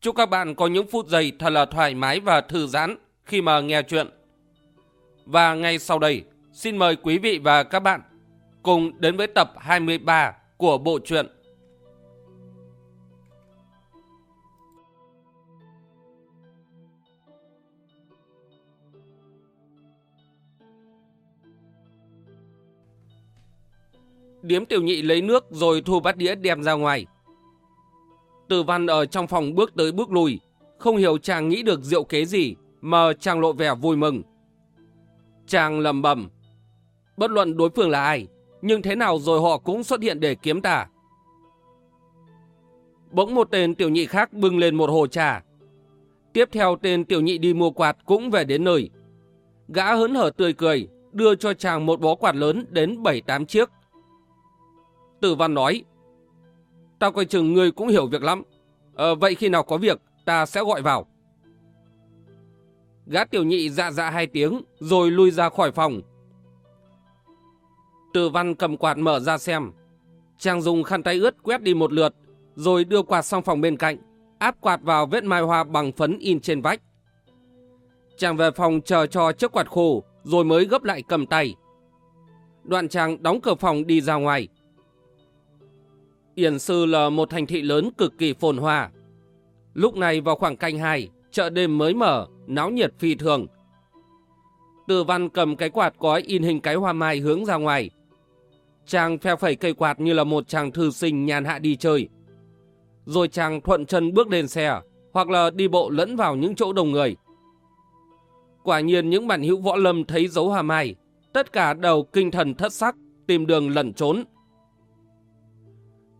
Chúc các bạn có những phút giây thật là thoải mái và thư giãn khi mà nghe chuyện. Và ngay sau đây, xin mời quý vị và các bạn cùng đến với tập 23 của bộ truyện. Điếm tiểu nhị lấy nước rồi thu bát đĩa đem ra ngoài. Tử văn ở trong phòng bước tới bước lùi, không hiểu chàng nghĩ được diệu kế gì mà chàng lộ vẻ vui mừng. Chàng lầm bầm, bất luận đối phương là ai, nhưng thế nào rồi họ cũng xuất hiện để kiếm ta. Bỗng một tên tiểu nhị khác bưng lên một hồ trà. Tiếp theo tên tiểu nhị đi mua quạt cũng về đến nơi. Gã hớn hở tươi cười, đưa cho chàng một bó quạt lớn đến 7-8 chiếc. Tử văn nói, Tao coi chừng ngươi cũng hiểu việc lắm. Ờ, vậy khi nào có việc, ta sẽ gọi vào. Gã tiểu nhị dạ dạ hai tiếng, rồi lui ra khỏi phòng. Từ văn cầm quạt mở ra xem. Chàng dùng khăn tay ướt quét đi một lượt, rồi đưa quạt sang phòng bên cạnh, áp quạt vào vết mai hoa bằng phấn in trên vách. Chàng về phòng chờ cho chiếc quạt khô, rồi mới gấp lại cầm tay. Đoạn chàng đóng cửa phòng đi ra ngoài. Yển Sư là một thành thị lớn cực kỳ phồn hoa. Lúc này vào khoảng canh hai, chợ đêm mới mở, náo nhiệt phi thường. Từ văn cầm cái quạt có in hình cái hoa mai hướng ra ngoài. Chàng phe phẩy cây quạt như là một chàng thư sinh nhàn hạ đi chơi. Rồi chàng thuận chân bước lên xe, hoặc là đi bộ lẫn vào những chỗ đông người. Quả nhiên những bản hữu võ lâm thấy dấu hoa mai, tất cả đầu kinh thần thất sắc, tìm đường lẩn trốn,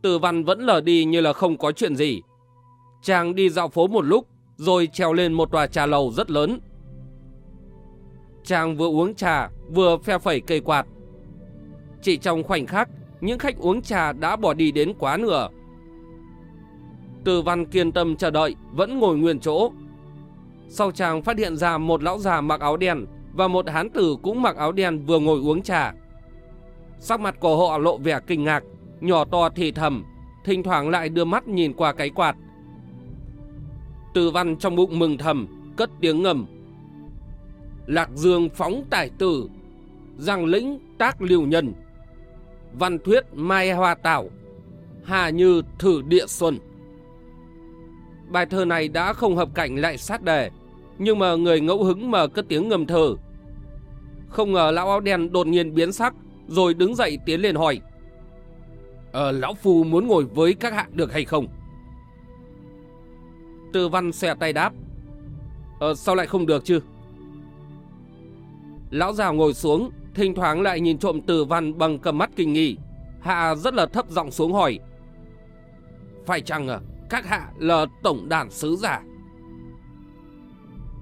từ văn vẫn lờ đi như là không có chuyện gì. Chàng đi dạo phố một lúc, rồi trèo lên một tòa trà lầu rất lớn. Chàng vừa uống trà, vừa phe phẩy cây quạt. Chỉ trong khoảnh khắc, những khách uống trà đã bỏ đi đến quá nửa. Từ văn kiên tâm chờ đợi, vẫn ngồi nguyên chỗ. Sau chàng phát hiện ra một lão già mặc áo đen và một hán tử cũng mặc áo đen vừa ngồi uống trà. Sắc mặt của họ lộ vẻ kinh ngạc, nhỏ to thì thầm, thỉnh thoảng lại đưa mắt nhìn qua cái quạt. Từ văn trong bụng mừng thầm, cất tiếng ngầm. Lạc dương phóng tài tử, giang lĩnh tác liều nhân, văn thuyết mai hoa tảo, hà như thử địa xuân. Bài thơ này đã không hợp cảnh lại sát đề, nhưng mà người ngẫu hứng mà cất tiếng ngầm thở Không ngờ lão áo đen đột nhiên biến sắc, rồi đứng dậy tiến lên hỏi. Ờ, lão phu muốn ngồi với các hạ được hay không? Tư văn xòe tay đáp. Ờ, sao lại không được chứ? Lão già ngồi xuống, thỉnh thoảng lại nhìn trộm từ văn bằng cầm mắt kinh nghi. Hạ rất là thấp giọng xuống hỏi. Phải chăng à, các hạ là tổng đàn sứ giả?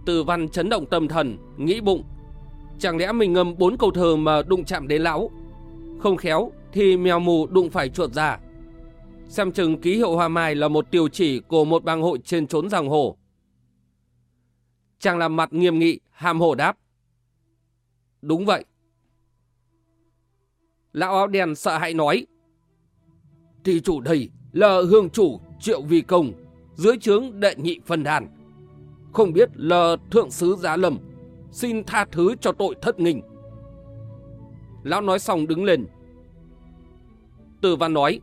Từ văn chấn động tâm thần, nghĩ bụng. Chẳng lẽ mình ngâm bốn câu thơ mà đụng chạm đến lão? Không khéo, thì mèo mù đụng phải chuột già. Xem chừng ký hiệu hoa mai là một tiêu chỉ của một bang hội trên trốn giang hồ. Chàng làm mặt nghiêm nghị, hàm hổ đáp. Đúng vậy. Lão áo đen sợ hãi nói. Thì chủ đây là hương chủ triệu vi công, dưới trướng đệ nhị phân đàn. Không biết là thượng sứ giá lầm, xin tha thứ cho tội thất nghình. Lão nói xong đứng lên, từ văn nói.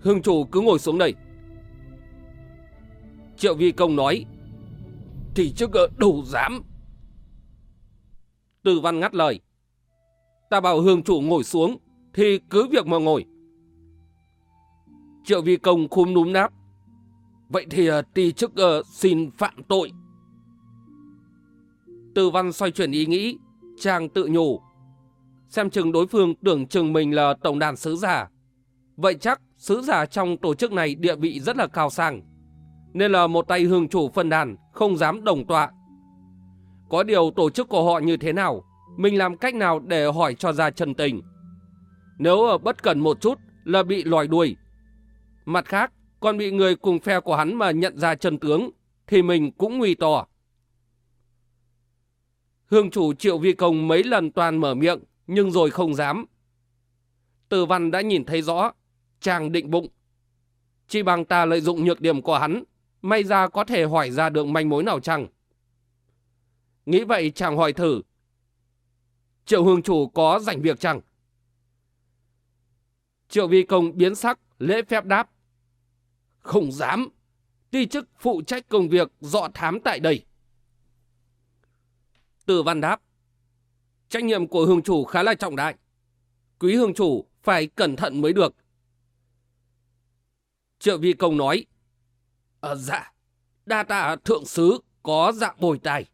Hương chủ cứ ngồi xuống đây. Triệu vi công nói. Thì chứ đủ dám. Từ văn ngắt lời. Ta bảo hương chủ ngồi xuống. Thì cứ việc mà ngồi. Triệu vi công khúm núm náp. Vậy thì ờ, ti chức uh, xin phạm tội. Từ văn xoay chuyển ý nghĩ. Chàng tự nhủ xem chừng đối phương tưởng chừng mình là tổng đàn sứ giả. Vậy chắc sứ giả trong tổ chức này địa vị rất là cao sang. nên là một tay hương chủ phân đàn không dám đồng tọa. Có điều tổ chức của họ như thế nào, mình làm cách nào để hỏi cho ra chân tình. Nếu ở bất cần một chút là bị lòi đuôi. Mặt khác, còn bị người cùng phe của hắn mà nhận ra chân tướng, thì mình cũng nguy to. Hương chủ triệu vi công mấy lần toàn mở miệng, nhưng rồi không dám. Tử văn đã nhìn thấy rõ, chàng định bụng. Chỉ bằng ta lợi dụng nhược điểm của hắn, may ra có thể hỏi ra được manh mối nào chăng? Nghĩ vậy chàng hỏi thử. Triệu hương chủ có rảnh việc chăng? Triệu vi công biến sắc, lễ phép đáp. Không dám. Ti chức phụ trách công việc dọ thám tại đây. Tử văn đáp. Trách nhiệm của hương chủ khá là trọng đại. Quý hương chủ phải cẩn thận mới được. Triệu vi công nói. Ờ dạ, đa tạ thượng sứ có dạng bồi tài.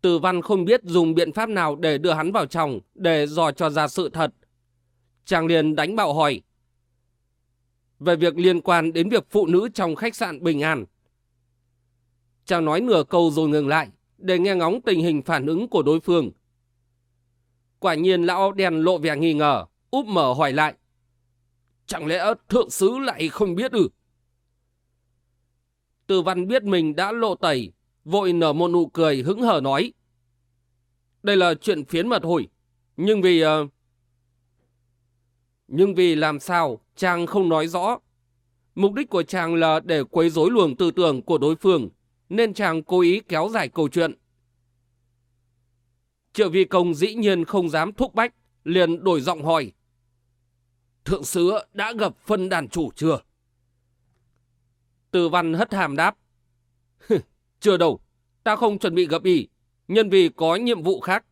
Từ văn không biết dùng biện pháp nào để đưa hắn vào trong để dò cho ra sự thật. Chàng liền đánh bạo hỏi. Về việc liên quan đến việc phụ nữ trong khách sạn Bình An. Chàng nói nửa câu rồi ngừng lại để nghe ngóng tình hình phản ứng của đối phương. Quả nhiên lão đèn lộ vẻ nghi ngờ, úp mở hỏi lại. Chẳng lẽ thượng sứ lại không biết ư? Từ văn biết mình đã lộ tẩy, vội nở một nụ cười hững hờ nói. Đây là chuyện phiến mật hồi, nhưng vì... Uh... Nhưng vì làm sao, chàng không nói rõ. Mục đích của chàng là để quấy rối luồng tư tưởng của đối phương, nên chàng cố ý kéo dài câu chuyện. Triệu vi công dĩ nhiên không dám thúc bách, liền đổi giọng hỏi. Thượng sứ đã gặp phân đàn chủ chưa? Từ văn hất hàm đáp. chưa đâu, ta không chuẩn bị gặp ý, nhân vì có nhiệm vụ khác.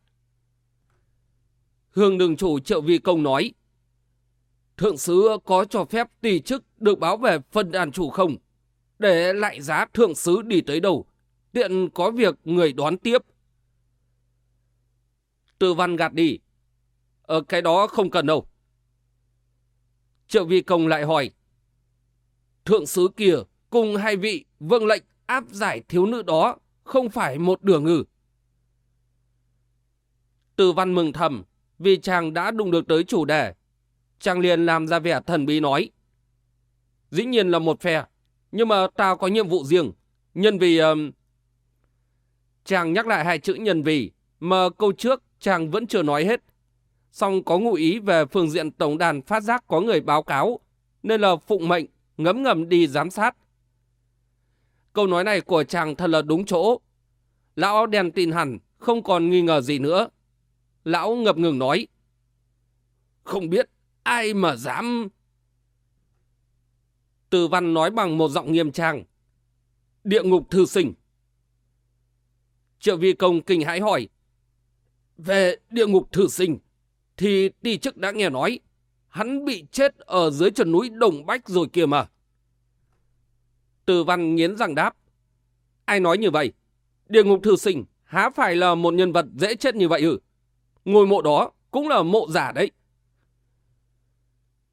Hương đường chủ triệu vi công nói. Thượng sứ có cho phép tỷ chức được báo về phân đàn chủ không? Để lại giá thượng sứ đi tới đâu? Tiện có việc người đón tiếp. tư văn gạt đi. Ở cái đó không cần đâu. Triệu vi công lại hỏi. Thượng sứ kia cùng hai vị vâng lệnh áp giải thiếu nữ đó không phải một đường ngừ. tư văn mừng thầm vì chàng đã đụng được tới chủ đề. Chàng liền làm ra vẻ thần bí nói. Dĩ nhiên là một phe, nhưng mà tao có nhiệm vụ riêng. Nhân vì... Um... Chàng nhắc lại hai chữ nhân vì, mà câu trước chàng vẫn chưa nói hết. Song có ngụ ý về phương diện tổng đàn phát giác có người báo cáo, nên là phụng mệnh, ngấm ngầm đi giám sát. Câu nói này của chàng thật là đúng chỗ. Lão đèn tin hẳn, không còn nghi ngờ gì nữa. Lão ngập ngừng nói. Không biết ai mà dám... Từ văn nói bằng một giọng nghiêm trang. Địa ngục thư sinh. Triệu vi công kinh hãi hỏi. Về địa ngục thư sinh, thì ti chức đã nghe nói, hắn bị chết ở dưới chân núi Đồng Bách rồi kìa mà. Từ văn nghiến răng đáp. Ai nói như vậy? Địa ngục thư sinh há phải là một nhân vật dễ chết như vậy ư? Ngôi mộ đó cũng là mộ giả đấy.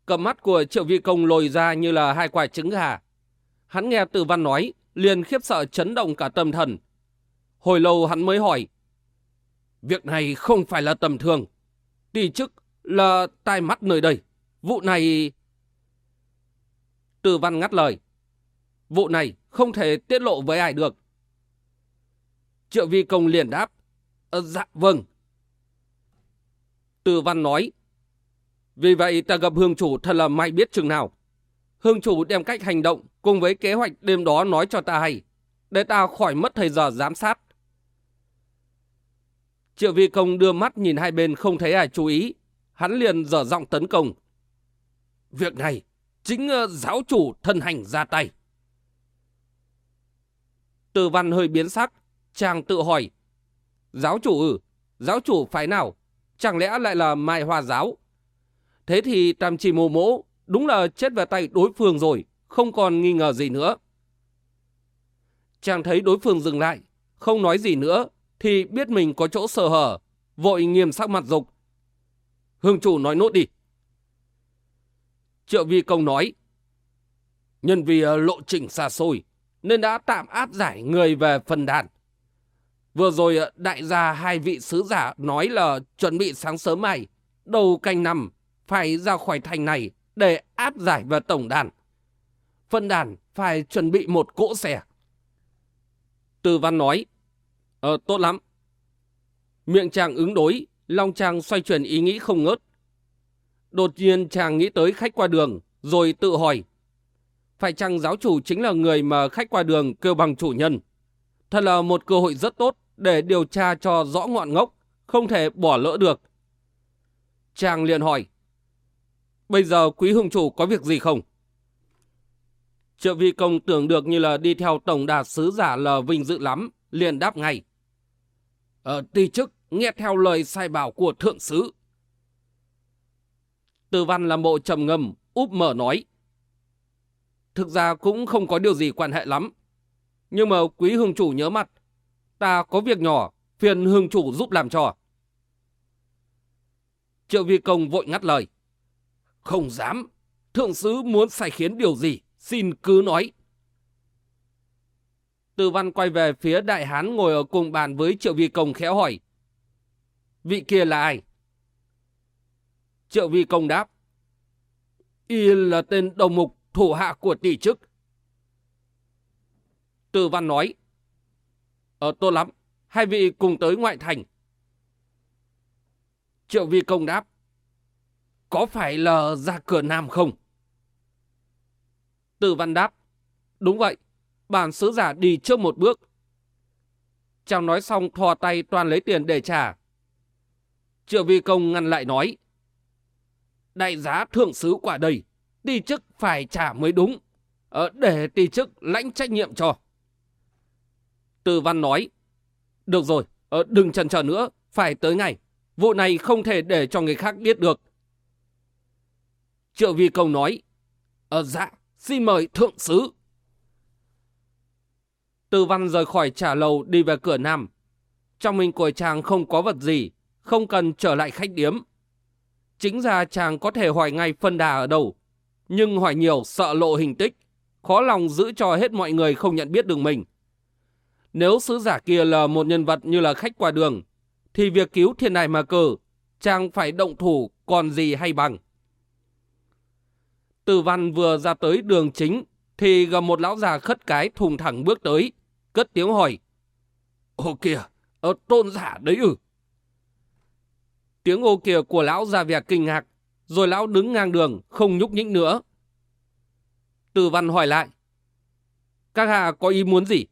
Cầm mắt của triệu vi công lồi ra như là hai quả trứng gà. Hắn nghe từ văn nói, liền khiếp sợ chấn động cả tâm thần. Hồi lâu hắn mới hỏi. Việc này không phải là tầm thường. Tỷ chức là tai mắt nơi đây. Vụ này... Từ văn ngắt lời. Vụ này không thể tiết lộ với ai được. Triệu vi công liền đáp. Ờ, dạ vâng. Từ văn nói. Vì vậy ta gặp hương chủ thật là may biết chừng nào. Hương chủ đem cách hành động cùng với kế hoạch đêm đó nói cho ta hay. Để ta khỏi mất thời giờ giám sát. Triệu vi công đưa mắt nhìn hai bên không thấy ai chú ý. Hắn liền dở giọng tấn công. Việc này chính ờ, giáo chủ thân hành ra tay. Từ văn hơi biến sắc, chàng tự hỏi. Giáo chủ ừ, giáo chủ phải nào? Chẳng lẽ lại là Mai Hoa Giáo? Thế thì tam chỉ Mô mỗ đúng là chết về tay đối phương rồi, không còn nghi ngờ gì nữa. Chàng thấy đối phương dừng lại, không nói gì nữa, thì biết mình có chỗ sơ hở, vội nghiêm sắc mặt dục. Hương chủ nói nốt đi. Triệu vi công nói, Nhân vì ờ, lộ trình xa xôi, nên đã tạm áp giải người về phần đàn. Vừa rồi ờ, đại gia hai vị sứ giả nói là chuẩn bị sáng sớm mai, đầu canh năm, phải ra khỏi thành này để áp giải vào tổng đàn. Phân đàn phải chuẩn bị một cỗ xe. Từ văn nói, Ờ, tốt lắm. Miệng chàng ứng đối, lòng chàng xoay chuyển ý nghĩ không ngớt. Đột nhiên chàng nghĩ tới khách qua đường, rồi tự hỏi. Phải chăng giáo chủ chính là người mà khách qua đường kêu bằng chủ nhân? Thật là một cơ hội rất tốt để điều tra cho rõ ngọn ngốc, không thể bỏ lỡ được. Chàng liền hỏi. Bây giờ quý hương chủ có việc gì không? Triệu vi công tưởng được như là đi theo tổng đạt sứ giả lờ vinh dự lắm, liền đáp ngay. Ờ, ti chức nghe theo lời sai bảo của thượng sứ. Từ văn là bộ trầm ngâm, úp mở nói. Thực ra cũng không có điều gì quan hệ lắm. Nhưng mà quý hương chủ nhớ mặt. Ta có việc nhỏ, phiền hương chủ giúp làm cho. Triệu vi công vội ngắt lời. Không dám. Thượng sứ muốn sai khiến điều gì, xin cứ nói. Từ văn quay về phía đại hán ngồi ở cùng bàn với triệu vi công khéo hỏi. Vị kia là ai? Triệu vi công đáp. Y là tên đầu mục thủ hạ của tỷ chức. Từ văn nói. Ờ tốt lắm, hai vị cùng tới ngoại thành. Triệu vi công đáp. Có phải là ra cửa Nam không? Từ văn đáp. Đúng vậy, bản sứ giả đi trước một bước. Chàng nói xong thò tay toàn lấy tiền để trả. Triệu vi công ngăn lại nói. Đại giá thượng sứ quả đầy, ti chức phải trả mới đúng, ờ, để ti chức lãnh trách nhiệm cho. Từ văn nói. Được rồi, ờ, đừng chần chờ nữa, phải tới ngày. Vụ này không thể để cho người khác biết được. Triệu vi công nói. Ờ dạ, xin mời thượng sứ. tư văn rời khỏi trả lầu đi về cửa nam. Trong mình của chàng không có vật gì, không cần trở lại khách điếm. Chính ra chàng có thể hỏi ngay phân đà ở đâu, nhưng hỏi nhiều sợ lộ hình tích, khó lòng giữ cho hết mọi người không nhận biết được mình. Nếu sứ giả kia là một nhân vật như là khách qua đường, thì việc cứu thiên đài mà cờ, chàng phải động thủ còn gì hay bằng. Từ văn vừa ra tới đường chính, thì gặp một lão già khất cái thùng thẳng bước tới, cất tiếng hỏi. Ô kìa, ở tôn giả đấy ư? Tiếng ô kìa của lão ra vẻ kinh ngạc, rồi lão đứng ngang đường, không nhúc nhích nữa. Từ văn hỏi lại. Các hạ có ý muốn gì?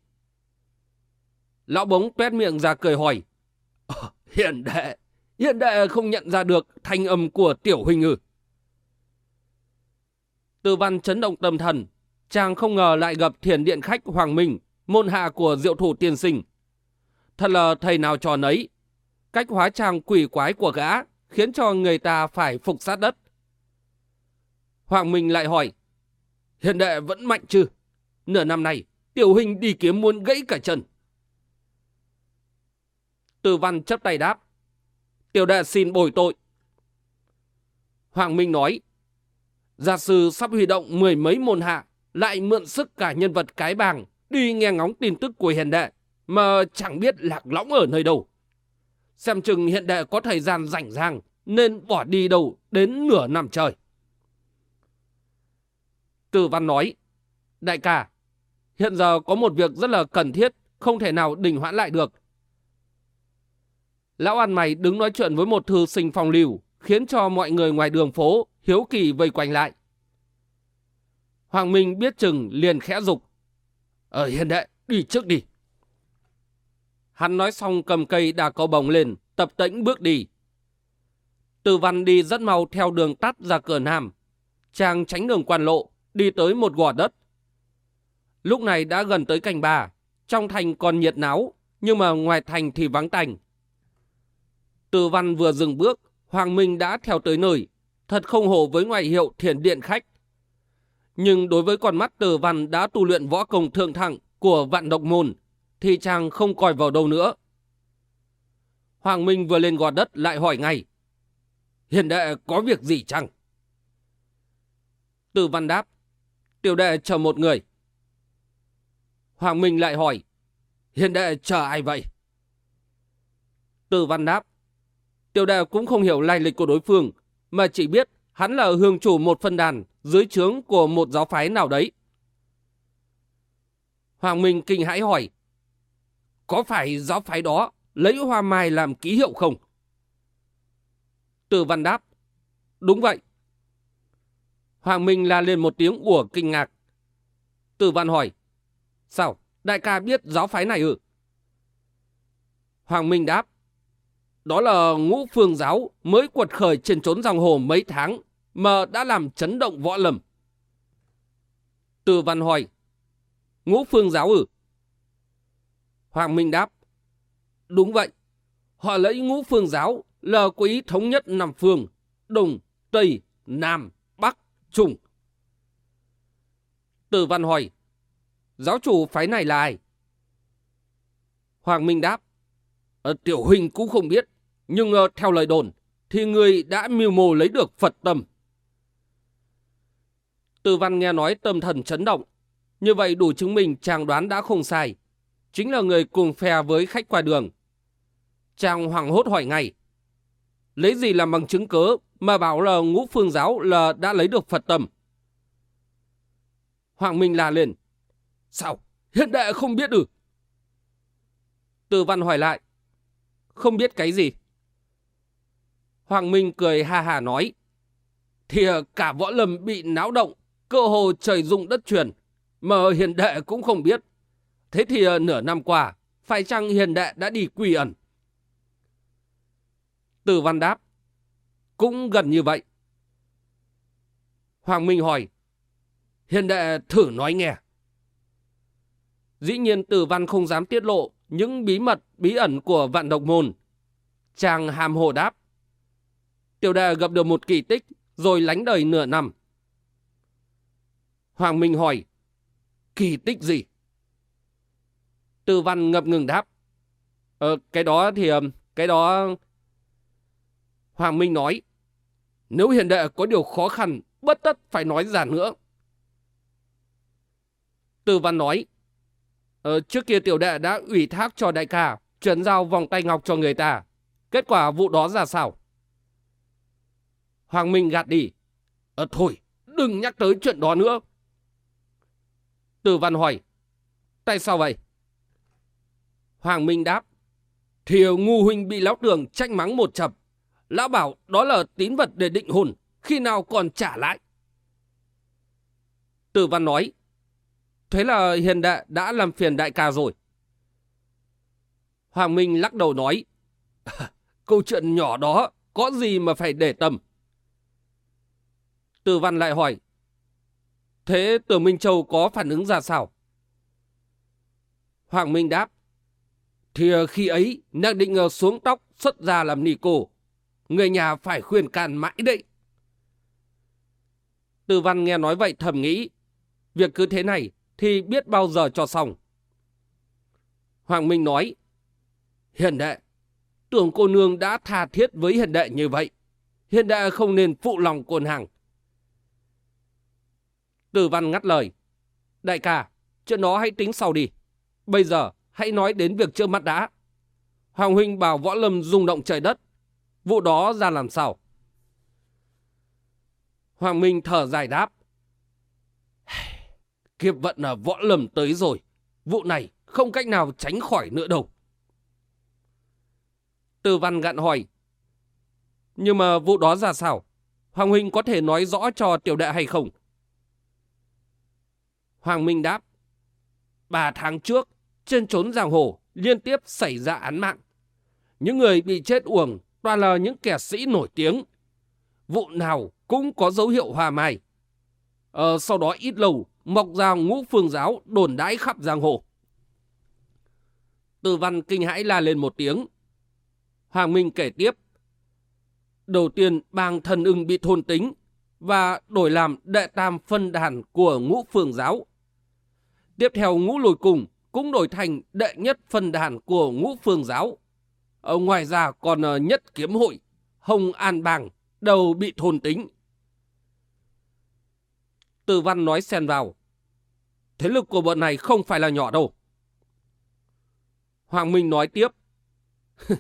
Lão bóng tuét miệng ra cười hỏi. Ờ, hiện đệ, hiện đệ không nhận ra được thanh âm của tiểu huynh ư. Từ văn chấn động tâm thần, chàng không ngờ lại gặp thiền điện khách Hoàng Minh, môn hạ của diệu thủ tiên sinh. Thật là thầy nào trò nấy. Cách hóa trang quỷ quái của gã khiến cho người ta phải phục sát đất. Hoàng Minh lại hỏi, hiện đệ vẫn mạnh chứ? Nửa năm nay tiểu hình đi kiếm muốn gãy cả chân. Từ văn chấp tay đáp, tiểu đệ xin bồi tội. Hoàng Minh nói, gia sư sắp huy động mười mấy môn hạ, lại mượn sức cả nhân vật cái bàng đi nghe ngóng tin tức của hiền đệ, mà chẳng biết lạc lõng ở nơi đâu. Xem chừng hiện đệ có thời gian rảnh rang, nên bỏ đi đâu đến nửa năm trời. Từ văn nói, đại ca, hiện giờ có một việc rất là cần thiết, không thể nào đình hoãn lại được. Lão ăn mày đứng nói chuyện với một thư sinh phong lưu, khiến cho mọi người ngoài đường phố hiếu kỳ vây quanh lại. Hoàng Minh biết chừng liền khẽ dục. Ở ờ, hiện đệ, đi trước đi. Hắn nói xong cầm cây đà cầu bồng lên, tập tĩnh bước đi. Từ văn đi rất mau theo đường tắt ra cửa nam. Chàng tránh đường quan lộ, đi tới một gò đất. Lúc này đã gần tới cành bà, trong thành còn nhiệt náo, nhưng mà ngoài thành thì vắng tành. Từ văn vừa dừng bước, Hoàng Minh đã theo tới nơi, thật không hổ với ngoại hiệu thiền điện khách. Nhưng đối với con mắt từ văn đã tu luyện võ công thượng thẳng của vạn độc môn, thì chàng không coi vào đâu nữa. Hoàng Minh vừa lên gò đất lại hỏi ngay. Hiền đệ có việc gì chăng? Từ văn đáp. tiểu đệ chờ một người. Hoàng Minh lại hỏi, hiền đệ chờ ai vậy? Từ văn đáp, tiểu đạo cũng không hiểu lai lịch của đối phương, mà chỉ biết hắn là hương chủ một phân đàn dưới trướng của một giáo phái nào đấy. Hoàng Minh kinh hãi hỏi, có phải giáo phái đó lấy hoa mai làm ký hiệu không? Từ văn đáp, đúng vậy. Hoàng Minh la lên một tiếng ủa kinh ngạc. Từ văn hỏi, sao, đại ca biết giáo phái này ư? Hoàng Minh đáp, đó là ngũ phương giáo mới quật khởi trên trốn dòng hồ mấy tháng mà đã làm chấn động võ lầm. Từ văn hỏi, ngũ phương giáo ư? Hoàng Minh đáp, đúng vậy, họ lấy ngũ phương giáo là quý thống nhất năm phương, Đông, Tây, Nam, Bắc, Trung. Từ văn hỏi, giáo chủ phái này là ai? Hoàng Minh đáp, ờ, tiểu huynh cũng không biết, nhưng uh, theo lời đồn, thì người đã mưu mô lấy được Phật tâm. Từ văn nghe nói tâm thần chấn động, như vậy đủ chứng minh chàng đoán đã không sai. Chính là người cùng phe với khách qua đường. Chàng hoảng hốt hỏi ngay. Lấy gì làm bằng chứng cớ mà bảo là ngũ phương giáo là đã lấy được Phật tâm? Hoàng Minh la lên. Sao? Hiện đại không biết được Từ văn hỏi lại. Không biết cái gì? Hoàng Minh cười ha hà nói. Thì cả võ lâm bị náo động, cơ hồ trời rung đất truyền, mà hiền đệ cũng không biết. Thế thì ờ, nửa năm qua, phải chăng hiền đệ đã đi quy ẩn? Từ văn đáp. Cũng gần như vậy. Hoàng Minh hỏi. Hiền đệ thử nói nghe. Dĩ nhiên từ văn không dám tiết lộ những bí mật bí ẩn của vạn độc môn. Chàng hàm hồ đáp. Tiểu đệ gặp được một kỳ tích rồi lánh đời nửa năm. Hoàng Minh hỏi. Kỳ tích gì? Tư văn ngập ngừng đáp. Ờ, cái đó thì... Ờ, cái đó... Hoàng Minh nói. Nếu hiền đệ có điều khó khăn, bất tất phải nói ra nữa. Tư văn nói. Ờ, trước kia tiểu đệ đã ủy thác cho đại ca, chuyển giao vòng tay ngọc cho người ta. Kết quả vụ đó ra sao? Hoàng Minh gạt đi. Ờ thôi, đừng nhắc tới chuyện đó nữa. Từ văn hỏi. Tại sao vậy? Hoàng Minh đáp. Thiều ngu huynh bị lão tường tranh mắng một chập. Lão bảo đó là tín vật để định hồn, khi nào còn trả lại. Từ văn nói. Thế là hiền đệ đã làm phiền đại ca rồi. Hoàng Minh lắc đầu nói. Câu chuyện nhỏ đó có gì mà phải để tâm. Từ văn lại hỏi. Thế Tử Minh Châu có phản ứng ra sao? Hoàng Minh đáp. Thì ờ, khi ấy, nàng định ờ, xuống tóc xuất ra làm nỉ cổ. Người nhà phải khuyên can mãi đấy. Từ văn nghe nói vậy thầm nghĩ. Việc cứ thế này thì biết bao giờ cho xong. Hoàng Minh nói. Hiền đệ, tưởng cô nương đã tha thiết với hiền đệ như vậy. Hiền đệ không nên phụ lòng côn hàng. Từ văn ngắt lời. Đại ca, chuyện đó hãy tính sau đi. Bây giờ hãy nói đến việc chưa mắt đã. Hoàng huynh bảo võ lâm rung động trời đất. Vụ đó ra làm sao? Hoàng Minh thở dài đáp. Kiếp vận là võ lâm tới rồi. Vụ này không cách nào tránh khỏi nữa đâu. Từ văn gặn hỏi. Nhưng mà vụ đó ra sao? Hoàng Huynh có thể nói rõ cho tiểu đệ hay không? Hoàng Minh đáp. Ba tháng trước, trên trốn giang hồ liên tiếp xảy ra án mạng. Những người bị chết uổng toàn là những kẻ sĩ nổi tiếng. Vụ nào cũng có dấu hiệu hòa mai. Ờ, sau đó ít lâu, mọc ra ngũ phương giáo đồn đãi khắp giang hồ. Từ văn kinh hãi la lên một tiếng. Hoàng Minh kể tiếp. Đầu tiên, bang thần ưng bị thôn tính và đổi làm đệ tam phân đàn của ngũ phương giáo. Tiếp theo ngũ lùi cùng cũng đổi thành đệ nhất phân đàn của ngũ phương giáo. Ở ngoài ra còn ờ, nhất kiếm hội, hồng an bang, đầu bị thôn tính. Từ văn nói xen vào. Thế lực của bọn này không phải là nhỏ đâu. Hoàng Minh nói tiếp.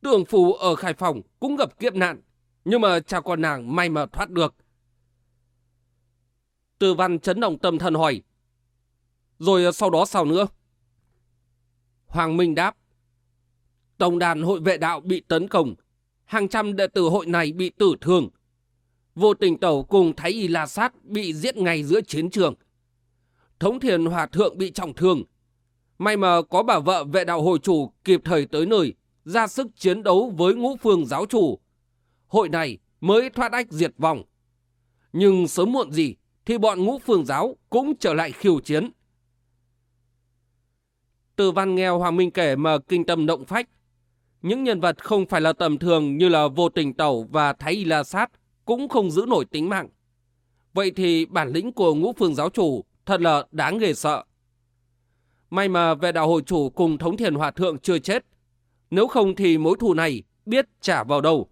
Tưởng phù ở Khai Phòng cũng gặp kiếp nạn, nhưng mà cha con nàng may mà thoát được. Từ văn chấn động tâm thần hỏi. Rồi ờ, sau đó sao nữa? Hoàng Minh đáp. Tổng đàn hội vệ đạo bị tấn công. Hàng trăm đệ tử hội này bị tử thương. Vô tình tẩu cùng Thái Y La Sát bị giết ngay giữa chiến trường. Thống thiền hòa thượng bị trọng thương. May mà có bà vợ vệ đạo hội chủ kịp thời tới nơi, ra sức chiến đấu với ngũ phương giáo chủ. Hội này mới thoát ách diệt vong. Nhưng sớm muộn gì thì bọn ngũ phương giáo cũng trở lại khiêu chiến. Từ văn nghèo Hoàng Minh kể mà kinh tâm động phách. Những nhân vật không phải là tầm thường như là vô tình tẩu và thái y la sát cũng không giữ nổi tính mạng. Vậy thì bản lĩnh của ngũ phương giáo chủ thật là đáng ghê sợ. May mà về đạo hội chủ cùng thống thiền hòa thượng chưa chết. Nếu không thì mối thù này biết trả vào đâu.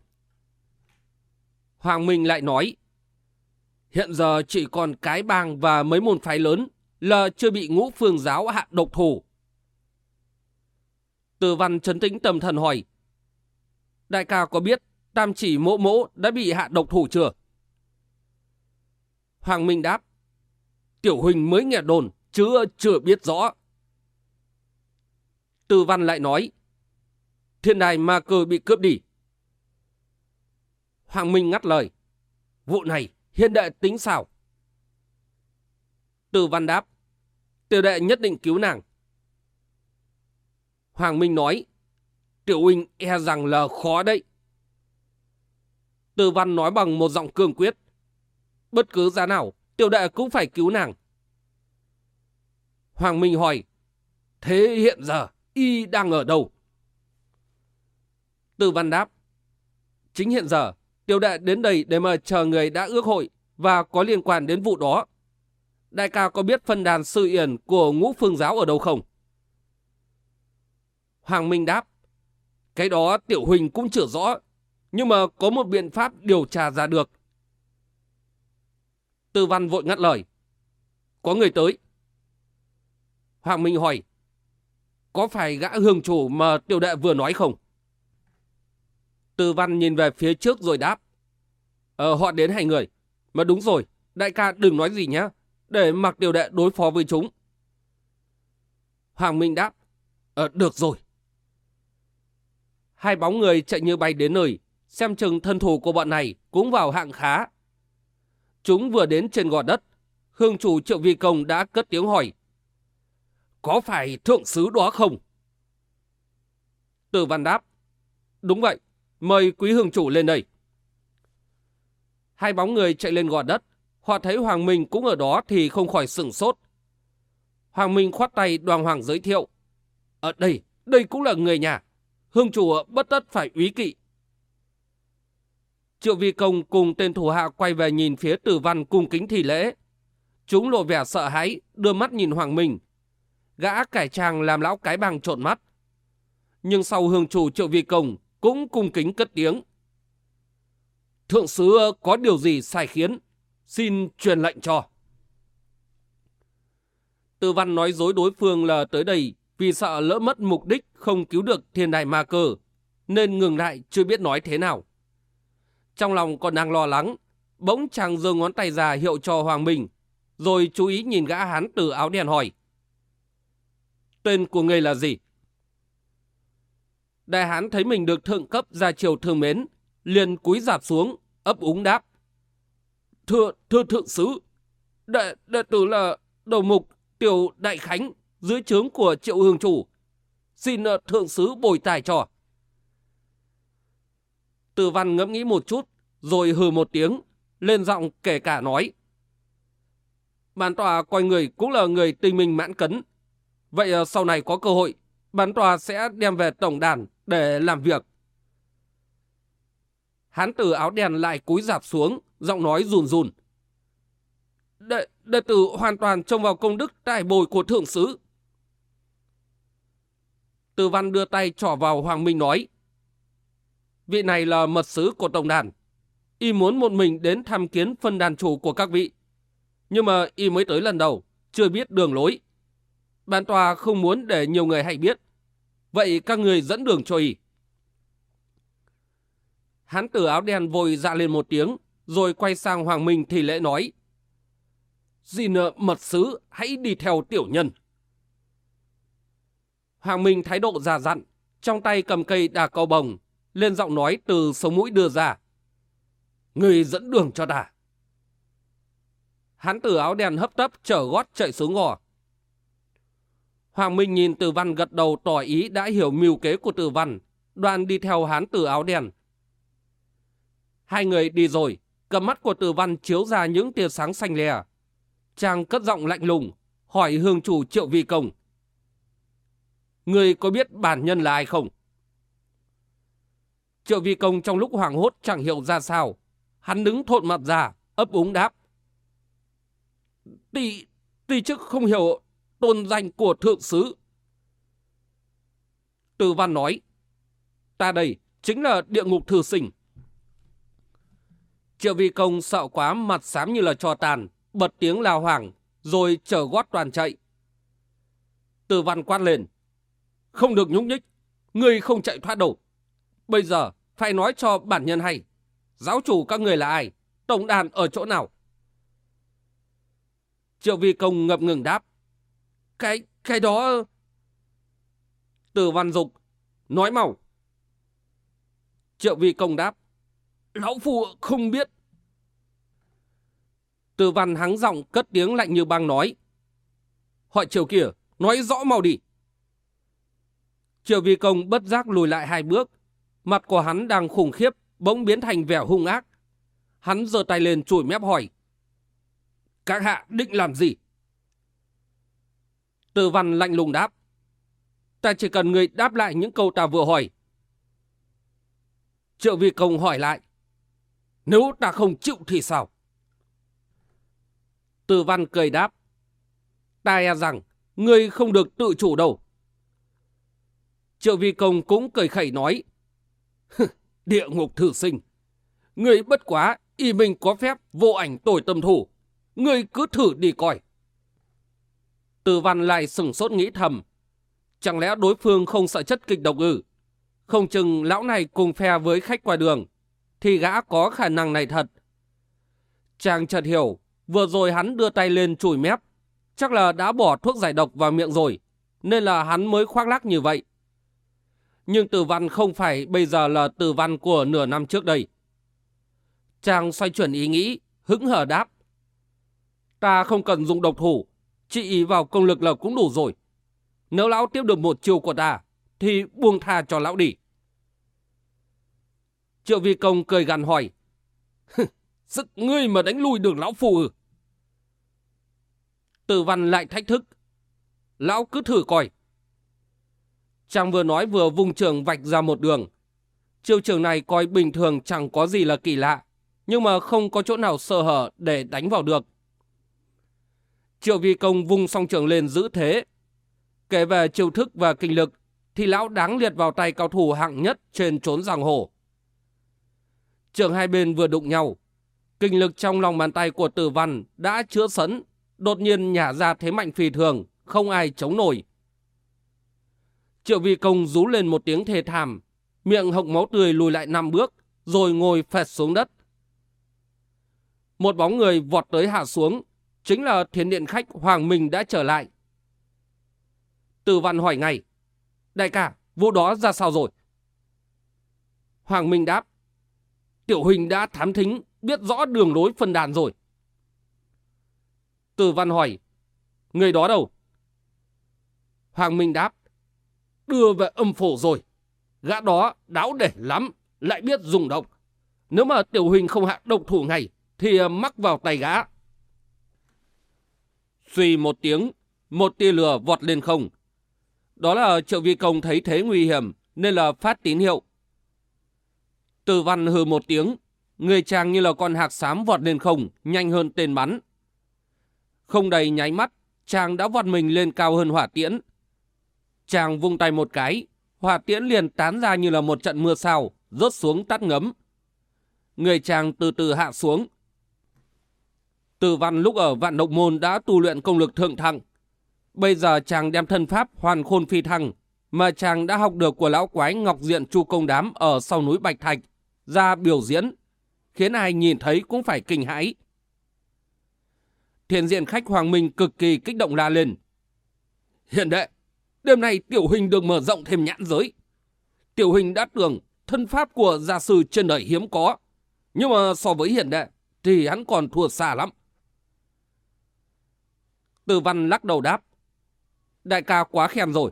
Hoàng Minh lại nói, hiện giờ chỉ còn cái bang và mấy môn phái lớn là chưa bị ngũ phương giáo hạ độc thủ. Từ văn chấn tĩnh tâm thần hỏi, đại ca có biết tam chỉ mỗ mỗ đã bị hạ độc thủ chưa? Hoàng Minh đáp, tiểu Huỳnh mới nghe đồn, chứ chưa biết rõ. Từ văn lại nói, thiên đài ma cơ bị cướp đi. Hoàng Minh ngắt lời, vụ này hiện đệ tính sao? Từ văn đáp, tiểu đệ nhất định cứu nàng. Hoàng Minh nói, tiểu huynh e rằng là khó đấy. Từ văn nói bằng một giọng cương quyết, bất cứ giá nào, tiểu đệ cũng phải cứu nàng. Hoàng Minh hỏi, thế hiện giờ y đang ở đâu? Từ văn đáp, chính hiện giờ, tiểu đệ đến đây để mà chờ người đã ước hội và có liên quan đến vụ đó. Đại ca có biết phân đàn sư yển của ngũ phương giáo ở đâu không? Hoàng Minh đáp, cái đó tiểu huỳnh cũng chưa rõ, nhưng mà có một biện pháp điều tra ra được. Tư văn vội ngắt lời. Có người tới. Hoàng Minh hỏi, có phải gã hương chủ mà tiểu đệ vừa nói không? Tư văn nhìn về phía trước rồi đáp. Ờ, họ đến hai người. Mà đúng rồi, đại ca đừng nói gì nhé, để mặc tiểu đệ đối phó với chúng. Hoàng Minh đáp. Ờ, được rồi. Hai bóng người chạy như bay đến nơi, xem chừng thân thủ của bọn này cũng vào hạng khá. Chúng vừa đến trên gò đất, hương chủ triệu vi công đã cất tiếng hỏi. Có phải thượng sứ đó không? Từ văn đáp. Đúng vậy, mời quý hương chủ lên đây. Hai bóng người chạy lên gò đất, họ thấy Hoàng Minh cũng ở đó thì không khỏi sửng sốt. Hoàng Minh khoát tay đoàn hoàng giới thiệu. Ở đây, đây cũng là người nhà. Hương chủ bất tất phải úy kỵ. Triệu vi công cùng tên thủ hạ quay về nhìn phía tử văn cung kính thị lễ. Chúng lộ vẻ sợ hãi, đưa mắt nhìn Hoàng Minh. Gã cải trang làm lão cái bằng trộn mắt. Nhưng sau hương chủ triệu vi công cũng cung kính cất tiếng. Thượng sứ có điều gì sai khiến, xin truyền lệnh cho. Tư văn nói dối đối phương là tới đây vì sợ lỡ mất mục đích không cứu được thiên đại ma cơ, nên ngừng lại chưa biết nói thế nào. Trong lòng còn đang lo lắng, bỗng chàng giơ ngón tay ra hiệu cho Hoàng Minh, rồi chú ý nhìn gã hán từ áo đen hỏi. Tên của người là gì? Đại hán thấy mình được thượng cấp ra chiều thương mến, liền cúi dạp xuống, ấp úng đáp. Thưa, thưa thượng sứ, đệ, đệ tử là đầu mục tiểu đại khánh dưới trướng của triệu hương chủ. Xin ờ, thượng sứ bồi tài cho. Từ văn ngẫm nghĩ một chút, rồi hừ một tiếng, lên giọng kể cả nói. Bản tòa coi người cũng là người tình minh mãn cấn. Vậy ờ, sau này có cơ hội, bản tòa sẽ đem về tổng đàn để làm việc. Hán tử áo đen lại cúi dạp xuống, giọng nói run run. Đệ, đệ tử hoàn toàn trông vào công đức tài bồi của thượng sứ. Từ văn đưa tay trỏ vào Hoàng Minh nói. Vị này là mật sứ của tổng đàn. Y muốn một mình đến tham kiến phân đàn chủ của các vị. Nhưng mà y mới tới lần đầu, chưa biết đường lối. Bản tòa không muốn để nhiều người hay biết. Vậy các người dẫn đường cho y. Hán tử áo đen vội dạ lên một tiếng, rồi quay sang Hoàng Minh thì lễ nói. Di nợ ờ, mật sứ, hãy đi theo tiểu nhân. Hoàng Minh thái độ già dặn, trong tay cầm cây đà câu bồng, lên giọng nói từ sống mũi đưa ra. Người dẫn đường cho ta. Hán tử áo đen hấp tấp trở gót chạy xuống ngò. Hoàng Minh nhìn Tử Văn gật đầu tỏ ý đã hiểu mưu kế của Tử Văn, đoàn đi theo hán tử áo đen. Hai người đi rồi, cầm mắt của Tử Văn chiếu ra những tia sáng xanh lè. Chàng cất giọng lạnh lùng, hỏi hương chủ triệu vi công. Người có biết bản nhân là ai không? Triệu vi công trong lúc hoảng hốt chẳng hiểu ra sao. Hắn đứng thộn mặt ra, ấp úng đáp. Tỷ, tỷ chức không hiểu tôn danh của thượng sứ. Từ văn nói, ta đây chính là địa ngục thư sinh. Triệu vi công sợ quá mặt xám như là trò tàn, bật tiếng lao hoàng, rồi chở gót toàn chạy. Từ văn quát lên, không được nhúc nhích, người không chạy thoát đâu. Bây giờ phải nói cho bản nhân hay, giáo chủ các người là ai, tổng đàn ở chỗ nào. Triệu vi công ngập ngừng đáp, cái, cái đó... Từ văn dục, nói mau. Triệu vi công đáp, lão phu không biết. Từ văn hắng giọng cất tiếng lạnh như băng nói. Hỏi triều kia, nói rõ mau đi. Triệu vi công bất giác lùi lại hai bước. Mặt của hắn đang khủng khiếp, bỗng biến thành vẻ hung ác. Hắn giơ tay lên chùi mép hỏi. Các hạ định làm gì? Từ văn lạnh lùng đáp. Ta chỉ cần người đáp lại những câu ta vừa hỏi. Triệu vi công hỏi lại. Nếu ta không chịu thì sao? Từ văn cười đáp. Ta e rằng, ngươi không được tự chủ đâu. Triệu vi công cũng cười khẩy nói. Địa ngục thử sinh. người bất quá, y mình có phép vô ảnh tội tâm thủ. người cứ thử đi coi. Từ văn lại sừng sốt nghĩ thầm. Chẳng lẽ đối phương không sợ chất kịch độc ư? Không chừng lão này cùng phe với khách qua đường. Thì gã có khả năng này thật. Chàng chợt hiểu, vừa rồi hắn đưa tay lên chùi mép. Chắc là đã bỏ thuốc giải độc vào miệng rồi. Nên là hắn mới khoác lác như vậy. Nhưng từ văn không phải bây giờ là từ văn của nửa năm trước đây. Chàng xoay chuyển ý nghĩ, hững hờ đáp. Ta không cần dùng độc thủ, chỉ ý vào công lực là cũng đủ rồi. Nếu lão tiếp được một chiều của ta, thì buông tha cho lão đi. Triệu vi công cười gằn hỏi. Sức ngươi mà đánh lui được lão phù ư? Từ văn lại thách thức. Lão cứ thử coi. Chàng vừa nói vừa vùng trường vạch ra một đường. Chiêu trường này coi bình thường chẳng có gì là kỳ lạ, nhưng mà không có chỗ nào sơ hở để đánh vào được. Triệu vi công vung song trường lên giữ thế. Kể về chiêu thức và kinh lực, thì lão đáng liệt vào tay cao thủ hạng nhất trên trốn giang hồ. Trường hai bên vừa đụng nhau, kinh lực trong lòng bàn tay của tử văn đã chữa sấn, đột nhiên nhả ra thế mạnh phi thường, không ai chống nổi. Triệu vi công rú lên một tiếng thề thảm, miệng hộc máu tươi lùi lại năm bước, rồi ngồi phẹt xuống đất. Một bóng người vọt tới hạ xuống, chính là thiền điện khách Hoàng Minh đã trở lại. Từ văn hỏi ngay, đại ca, vụ đó ra sao rồi? Hoàng Minh đáp, tiểu huynh đã thám thính, biết rõ đường lối phân đàn rồi. Từ văn hỏi, người đó đâu? Hoàng Minh đáp, đưa về âm phủ rồi. Gã đó đáo để lắm, lại biết dùng độc. Nếu mà tiểu huynh không hạ độc thủ ngay, thì mắc vào tay gã. Suy một tiếng, một tia lửa vọt lên không. Đó là triệu vi công thấy thế nguy hiểm, nên là phát tín hiệu. Từ văn hừ một tiếng, người chàng như là con hạc xám vọt lên không, nhanh hơn tên bắn. Không đầy nháy mắt, chàng đã vọt mình lên cao hơn hỏa tiễn. Chàng vung tay một cái, hỏa tiễn liền tán ra như là một trận mưa sao, rớt xuống tắt ngấm. Người chàng từ từ hạ xuống. Từ văn lúc ở vạn độc môn đã tu luyện công lực thượng thăng. Bây giờ chàng đem thân pháp hoàn khôn phi thăng mà chàng đã học được của lão quái Ngọc Diện Chu Công Đám ở sau núi Bạch Thạch ra biểu diễn, khiến ai nhìn thấy cũng phải kinh hãi. Thiền diện khách Hoàng Minh cực kỳ kích động la lên. Hiện đệ, đêm nay tiểu hình được mở rộng thêm nhãn giới. Tiểu hình đã tưởng thân pháp của gia sư trên đời hiếm có, nhưng mà so với hiện đệ thì hắn còn thua xa lắm. Từ văn lắc đầu đáp. Đại ca quá khen rồi.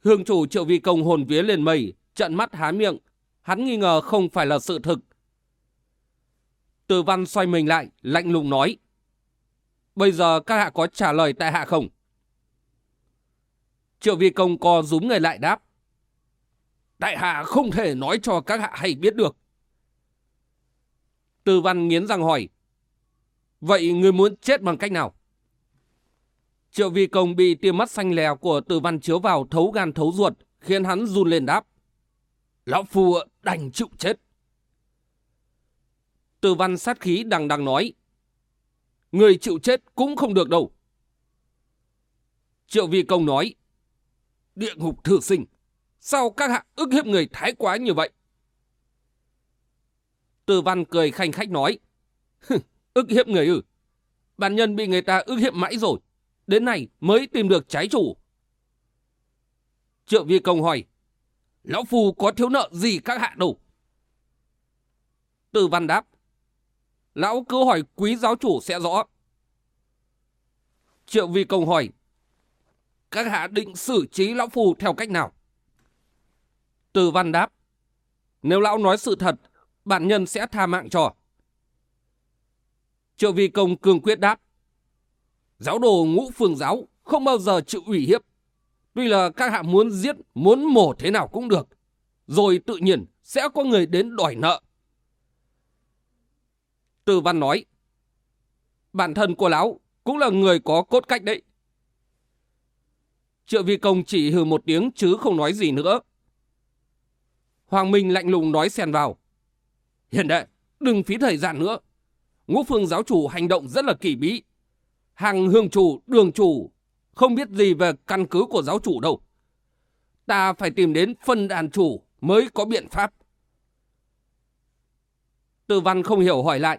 Hương chủ triệu vi công hồn vía lên mây, trận mắt há miệng. Hắn nghi ngờ không phải là sự thực. Từ văn xoay mình lại, lạnh lùng nói. Bây giờ các hạ có trả lời tại hạ không? Triệu vi công co rúm người lại đáp. đại hạ không thể nói cho các hạ hay biết được. tư văn nghiến răng hỏi. Vậy người muốn chết bằng cách nào? Triệu vi công bị tia mắt xanh lè của tư văn chiếu vào thấu gan thấu ruột, khiến hắn run lên đáp. Lão Phu đành chịu chết. tư văn sát khí đằng đằng nói. Người chịu chết cũng không được đâu. Triệu vi công nói. Địa ngục thử sinh. Sao các hạ ức hiếp người thái quá như vậy? Từ văn cười khanh khách nói. ức hiếp người ư. Bản nhân bị người ta ức hiếp mãi rồi. Đến nay mới tìm được trái chủ. Triệu vi công hỏi. Lão phù có thiếu nợ gì các hạ đâu? Từ văn đáp. Lão cứ hỏi quý giáo chủ sẽ rõ. Triệu vi công hỏi. Các hạ định xử trí lão phù theo cách nào? Từ văn đáp. Nếu lão nói sự thật, bản nhân sẽ tha mạng cho. Triệu vi công cương quyết đáp. Giáo đồ ngũ phương giáo không bao giờ chịu ủy hiếp. Tuy là các hạ muốn giết, muốn mổ thế nào cũng được. Rồi tự nhiên sẽ có người đến đòi nợ. Từ văn nói. Bản thân của lão cũng là người có cốt cách đấy. Triệu vi công chỉ hừ một tiếng chứ không nói gì nữa. Hoàng Minh lạnh lùng nói xen vào. Hiện đệ, đừng phí thời gian nữa. Ngũ phương giáo chủ hành động rất là kỳ bí. Hàng hương chủ, đường chủ không biết gì về căn cứ của giáo chủ đâu. Ta phải tìm đến phân đàn chủ mới có biện pháp. Tư văn không hiểu hỏi lại.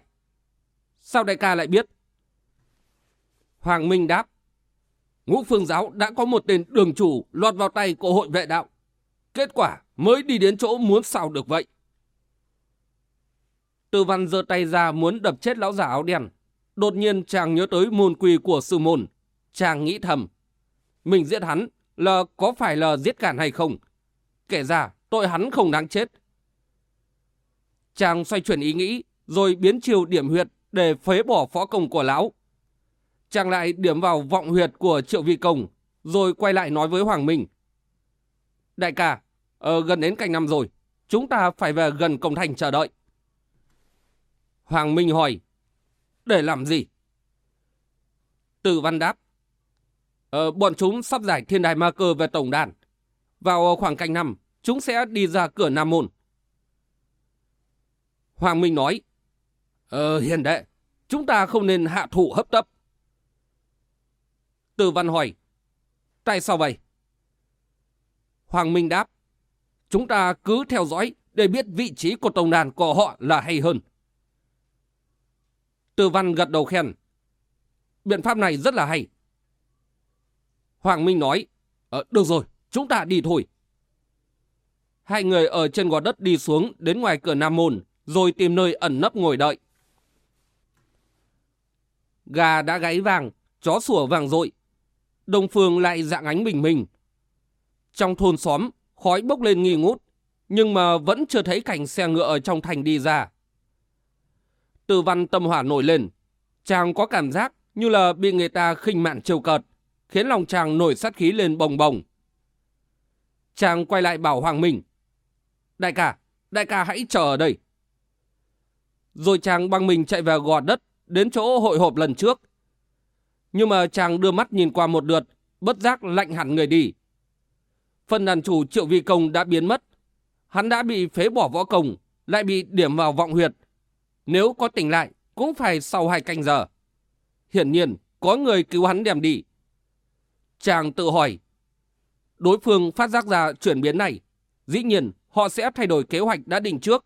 Sao đại ca lại biết? Hoàng Minh đáp. Ngũ phương giáo đã có một tên đường chủ lọt vào tay của hội vệ đạo. Kết quả mới đi đến chỗ muốn sao được vậy. Tư văn giơ tay ra muốn đập chết lão giả áo đen. Đột nhiên chàng nhớ tới môn quy của sư môn. Chàng nghĩ thầm. Mình giết hắn là có phải là giết cản hay không? Kể ra tội hắn không đáng chết. Chàng xoay chuyển ý nghĩ rồi biến chiều điểm huyệt để phế bỏ phó công của lão. Chàng lại điểm vào vọng huyệt của triệu vi công rồi quay lại nói với Hoàng Minh. Đại ca, ở gần đến cạnh năm rồi. Chúng ta phải về gần cổng thành chờ đợi. Hoàng Minh hỏi. Để làm gì? Từ văn đáp. Ờ, bọn chúng sắp giải thiên đài ma cơ về tổng đàn. Vào khoảng cạnh năm, chúng sẽ đi ra cửa Nam Môn. Hoàng Minh nói. Ờ, hiền đệ, chúng ta không nên hạ thủ hấp tấp. Từ văn hỏi. Tại sao vậy? Hoàng Minh đáp. Chúng ta cứ theo dõi để biết vị trí của tổng đàn của họ là hay hơn. Từ văn gật đầu khen. Biện pháp này rất là hay. Hoàng Minh nói, ờ, được rồi, chúng ta đi thôi. Hai người ở trên gò đất đi xuống đến ngoài cửa Nam Môn, rồi tìm nơi ẩn nấp ngồi đợi. Gà đã gáy vàng, chó sủa vàng rội. Đông phương lại dạng ánh bình minh. Trong thôn xóm, khói bốc lên nghi ngút, nhưng mà vẫn chưa thấy cảnh xe ngựa ở trong thành đi ra. Từ văn tâm hỏa nổi lên. Chàng có cảm giác như là bị người ta khinh mạn trêu cợt, khiến lòng chàng nổi sát khí lên bồng bồng. Chàng quay lại bảo Hoàng Minh. Đại ca, đại ca hãy chờ ở đây. Rồi chàng băng mình chạy về gò đất, đến chỗ hội họp lần trước. Nhưng mà chàng đưa mắt nhìn qua một lượt, bất giác lạnh hẳn người đi. Phần đàn chủ triệu vi công đã biến mất. Hắn đã bị phế bỏ võ công, lại bị điểm vào vọng huyệt, nếu có tỉnh lại, cũng phải sau hai canh giờ. Hiển nhiên, có người cứu hắn đem đi. Chàng tự hỏi, đối phương phát giác ra chuyển biến này, dĩ nhiên họ sẽ thay đổi kế hoạch đã định trước,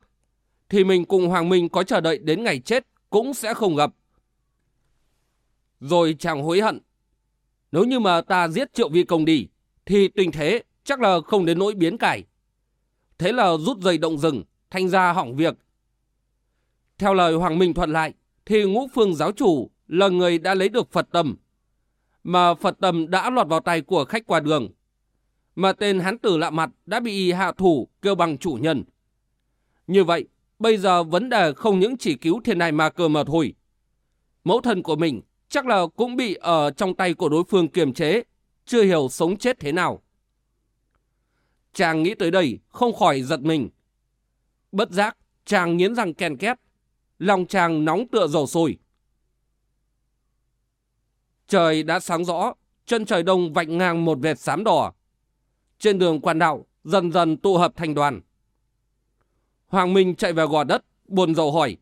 thì mình cùng Hoàng Minh có chờ đợi đến ngày chết cũng sẽ không gặp. Rồi chàng hối hận. Nếu như mà ta giết triệu vi công đi, thì tình thế chắc là không đến nỗi biến cải. Thế là rút dây động rừng, thành ra hỏng việc. Theo lời Hoàng Minh thuận lại, thì ngũ phương giáo chủ là người đã lấy được Phật tâm. Mà Phật tâm đã lọt vào tay của khách qua đường. Mà tên hán tử lạ mặt đã bị hạ thủ kêu bằng chủ nhân. Như vậy, bây giờ vấn đề không những chỉ cứu thiên này mà cơ mà thôi. Mẫu thân của mình chắc là cũng bị ở trong tay của đối phương kiềm chế, chưa hiểu sống chết thế nào. Chàng nghĩ tới đây, không khỏi giật mình. Bất giác, chàng nghiến răng ken két, lòng chàng nóng tựa dầu sôi. Trời đã sáng rõ, chân trời đông vạch ngang một vệt xám đỏ. Trên đường quan đạo, dần dần tụ hợp thành đoàn. Hoàng Minh chạy vào gò đất, buồn rầu hỏi.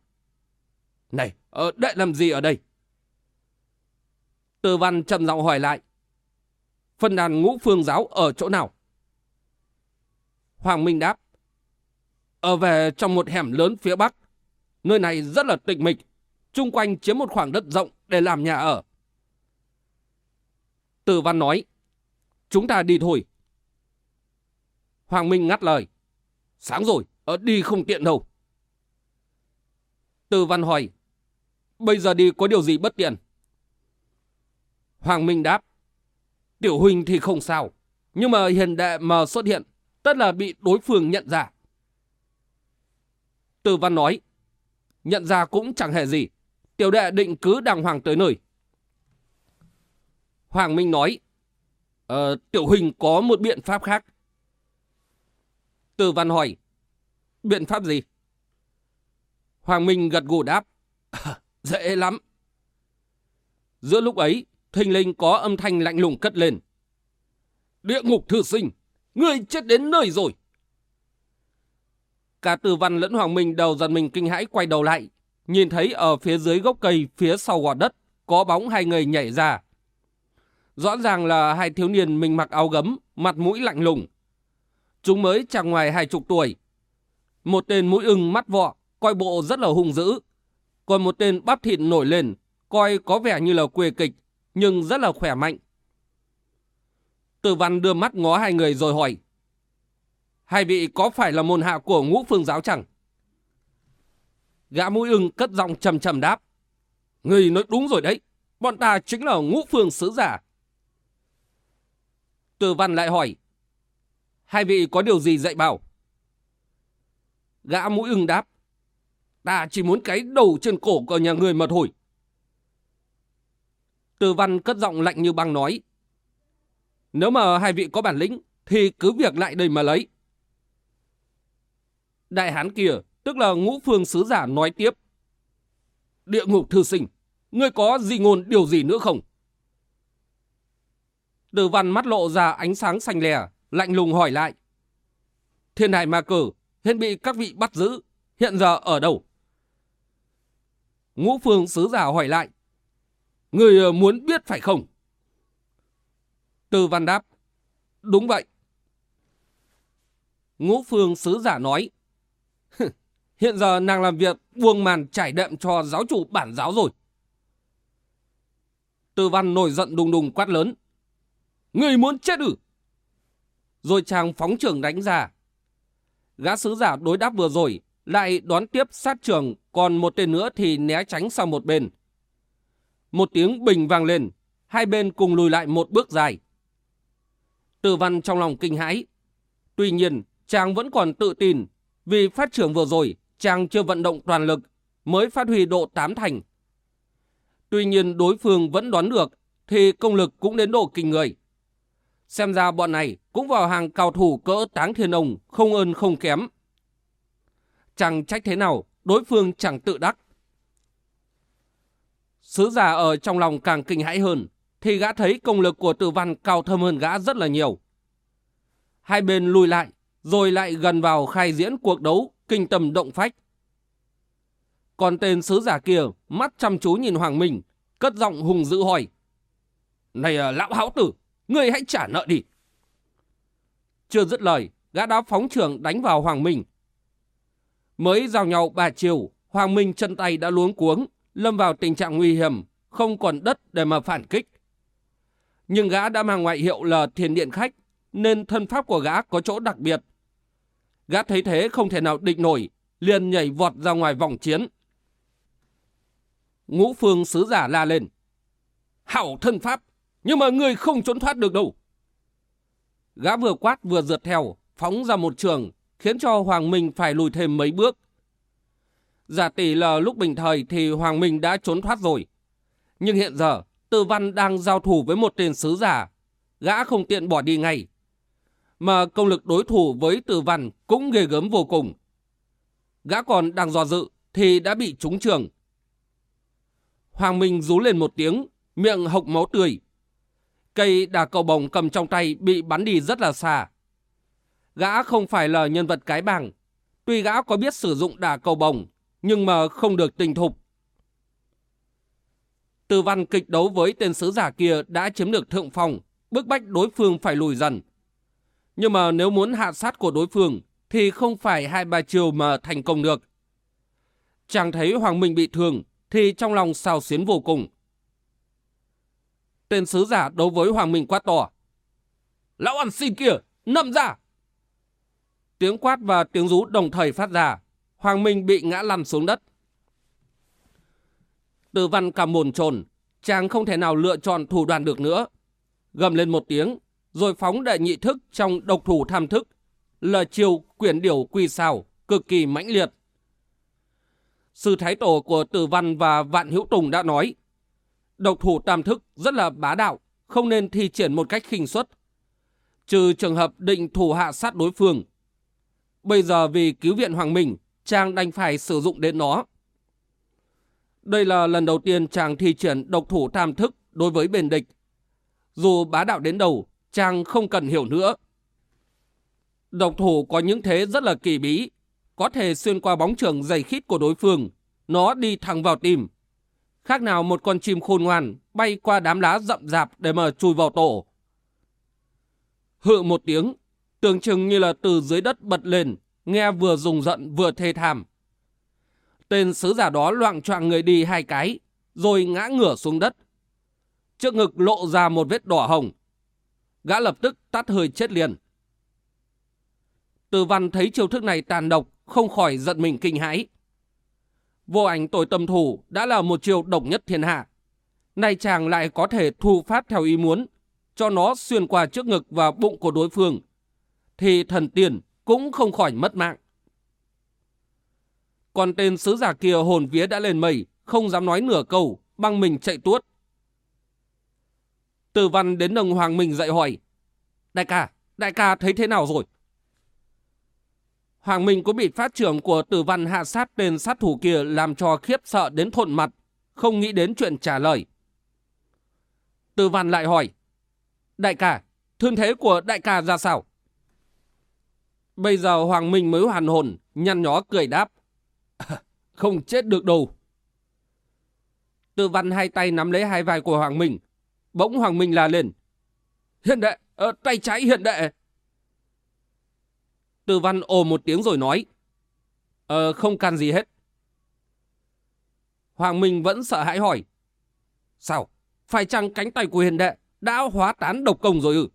Này, ở đệ làm gì ở đây? Từ văn trầm giọng hỏi lại. Phân đàn ngũ phương giáo ở chỗ nào? Hoàng Minh đáp. Ở về trong một hẻm lớn phía bắc. Nơi này rất là tịch mịch. Trung quanh chiếm một khoảng đất rộng để làm nhà ở. Từ văn nói. Chúng ta đi thôi. Hoàng Minh ngắt lời. Sáng rồi, ở đi không tiện đâu. Từ văn hỏi. Bây giờ đi có điều gì bất tiện? Hoàng Minh đáp. Tiểu huynh thì không sao. Nhưng mà hiền đệ mà xuất hiện, tất là bị đối phương nhận ra. Từ văn nói. Nhận ra cũng chẳng hề gì. Tiểu đệ định cứ đàng hoàng tới nơi. Hoàng Minh nói. Ờ, tiểu huynh có một biện pháp khác. Từ văn hỏi. Biện pháp gì? Hoàng Minh gật gù đáp. dễ lắm. Giữa lúc ấy, thình linh có âm thanh lạnh lùng cất lên. Địa ngục thư sinh, ngươi chết đến nơi rồi. Cả Từ Văn lẫn Hoàng Minh đầu dần mình kinh hãi quay đầu lại, nhìn thấy ở phía dưới gốc cây phía sau gò đất có bóng hai người nhảy ra. Rõ ràng là hai thiếu niên mình mặc áo gấm, mặt mũi lạnh lùng. Chúng mới chẳng ngoài hai chục tuổi. Một tên mũi ưng mắt vọ, coi bộ rất là hung dữ. Còn một tên bắp thịt nổi lên, coi có vẻ như là quê kịch, nhưng rất là khỏe mạnh. Tử văn đưa mắt ngó hai người rồi hỏi. Hai vị có phải là môn hạ của ngũ phương giáo chẳng? Gã mũi ưng cất giọng trầm trầm đáp. Người nói đúng rồi đấy, bọn ta chính là ngũ phương sứ giả. Tử văn lại hỏi. Hai vị có điều gì dạy bảo? Gã mũi ưng đáp. Ta chỉ muốn cái đầu trên cổ của nhà người mà thôi. Từ văn cất giọng lạnh như băng nói. Nếu mà hai vị có bản lĩnh, thì cứ việc lại đây mà lấy. Đại hán kia, tức là ngũ phương sứ giả nói tiếp. Địa ngục thư sinh, ngươi có gì ngôn điều gì nữa không? Từ văn mắt lộ ra ánh sáng xanh lè, lạnh lùng hỏi lại. Thiên hải ma cử, hiện bị các vị bắt giữ, hiện giờ ở đâu? Ngũ phương sứ giả hỏi lại. Người ờ, muốn biết phải không? Tư văn đáp. Đúng vậy. Ngũ phương sứ giả nói. Hiện giờ nàng làm việc buông màn trải đệm cho giáo chủ bản giáo rồi. Tư văn nổi giận đùng đùng quát lớn. Người muốn chết ư? Rồi chàng phóng trưởng đánh ra. Gã sứ giả đối đáp vừa rồi lại đón tiếp sát trường, còn một tên nữa thì né tránh sang một bên. Một tiếng bình vang lên, hai bên cùng lùi lại một bước dài. Từ văn trong lòng kinh hãi. Tuy nhiên, chàng vẫn còn tự tin, vì phát trưởng vừa rồi, chàng chưa vận động toàn lực, mới phát huy độ tám thành. Tuy nhiên đối phương vẫn đoán được, thì công lực cũng đến độ kinh người. Xem ra bọn này cũng vào hàng cao thủ cỡ táng thiên ông, không ơn không kém. Chẳng trách thế nào, đối phương chẳng tự đắc. Sứ giả ở trong lòng càng kinh hãi hơn, thì gã thấy công lực của tử văn cao thâm hơn gã rất là nhiều. Hai bên lùi lại, rồi lại gần vào khai diễn cuộc đấu kinh tâm động phách. Còn tên sứ giả kia mắt chăm chú nhìn Hoàng Minh, cất giọng hùng dữ hỏi. Này à, lão háo tử, ngươi hãy trả nợ đi. Chưa dứt lời, gã đã phóng trường đánh vào Hoàng Minh. Mới giao nhau ba chiều, Hoàng Minh chân tay đã luống cuống, lâm vào tình trạng nguy hiểm, không còn đất để mà phản kích. Nhưng gã đã mang ngoại hiệu là thiền điện khách, nên thân pháp của gã có chỗ đặc biệt. Gã thấy thế không thể nào định nổi, liền nhảy vọt ra ngoài vòng chiến. Ngũ phương sứ giả la lên. Hảo thân pháp, nhưng mà người không trốn thoát được đâu. Gã vừa quát vừa rượt theo, phóng ra một trường, khiến cho Hoàng Minh phải lùi thêm mấy bước. Giả tỷ là lúc bình thời thì Hoàng Minh đã trốn thoát rồi. Nhưng hiện giờ, Tư Văn đang giao thủ với một tên sứ giả. Gã không tiện bỏ đi ngay. Mà công lực đối thủ với Tư Văn cũng ghê gớm vô cùng. Gã còn đang dò dự thì đã bị trúng trường. Hoàng Minh rú lên một tiếng, miệng hộc máu tươi. Cây đà cầu bồng cầm trong tay bị bắn đi rất là xa. Gã không phải là nhân vật cái bảng. Tuy gã có biết sử dụng đà cầu bồng, nhưng mà không được tình thục. Từ văn kịch đấu với tên sứ giả kia đã chiếm được thượng phong, bức bách đối phương phải lùi dần. Nhưng mà nếu muốn hạ sát của đối phương, thì không phải hai ba chiều mà thành công được. Chàng thấy Hoàng Minh bị thương, thì trong lòng xào xuyến vô cùng. Tên sứ giả đấu với Hoàng Minh quát to. Lão ăn xin kia, nằm ra! Tiếng quát và tiếng rú đồng thời phát ra. Hoàng Minh bị ngã lăn xuống đất. Từ văn cả mồn trồn, chàng không thể nào lựa chọn thủ đoạn được nữa. Gầm lên một tiếng, rồi phóng đệ nhị thức trong độc thủ tham thức, là chiều quyển điều quy sao, cực kỳ mãnh liệt. Sư Thái Tổ của Từ Văn và Vạn Hữu Tùng đã nói, độc thủ tam thức rất là bá đạo, không nên thi triển một cách khinh suất. Trừ trường hợp định thủ hạ sát đối phương. Bây giờ vì cứu viện Hoàng Minh, chàng đành phải sử dụng đến nó. Đây là lần đầu tiên chàng thi triển độc thủ tam thức đối với bên địch. Dù bá đạo đến đầu, chàng không cần hiểu nữa. Độc thủ có những thế rất là kỳ bí, có thể xuyên qua bóng trường dày khít của đối phương, nó đi thẳng vào tim. Khác nào một con chim khôn ngoan bay qua đám lá rậm rạp để mà chui vào tổ. Hự một tiếng, tưởng chừng như là từ dưới đất bật lên, nghe vừa rùng giận vừa thê thảm. Tên sứ giả đó loạn choạng người đi hai cái, rồi ngã ngửa xuống đất. Trước ngực lộ ra một vết đỏ hồng. Gã lập tức tắt hơi chết liền. Từ văn thấy chiêu thức này tàn độc, không khỏi giận mình kinh hãi. Vô ảnh tội tâm thủ đã là một chiêu độc nhất thiên hạ. Nay chàng lại có thể thu phát theo ý muốn, cho nó xuyên qua trước ngực và bụng của đối phương. Thì thần tiền cũng không khỏi mất mạng. Còn tên sứ giả kia hồn vía đã lên mây, không dám nói nửa câu, băng mình chạy tuốt. Từ văn đến nồng hoàng mình dạy hỏi. Đại ca, đại ca thấy thế nào rồi? Hoàng Minh có bị phát trưởng của tử văn hạ sát tên sát thủ kia làm cho khiếp sợ đến thộn mặt, không nghĩ đến chuyện trả lời. Tử văn lại hỏi. Đại ca, thương thế của đại ca ra sao? Bây giờ Hoàng Minh mới hoàn hồn, nhăn nhó cười đáp. không chết được đâu. Tư văn hai tay nắm lấy hai vai của Hoàng Minh. Bỗng Hoàng Minh la lên. Hiện đệ, ờ, tay trái hiện đệ. Tư văn ồ một tiếng rồi nói. Ờ, không can gì hết. Hoàng Minh vẫn sợ hãi hỏi. Sao? Phải chăng cánh tay của hiền đệ đã hóa tán độc công rồi ư?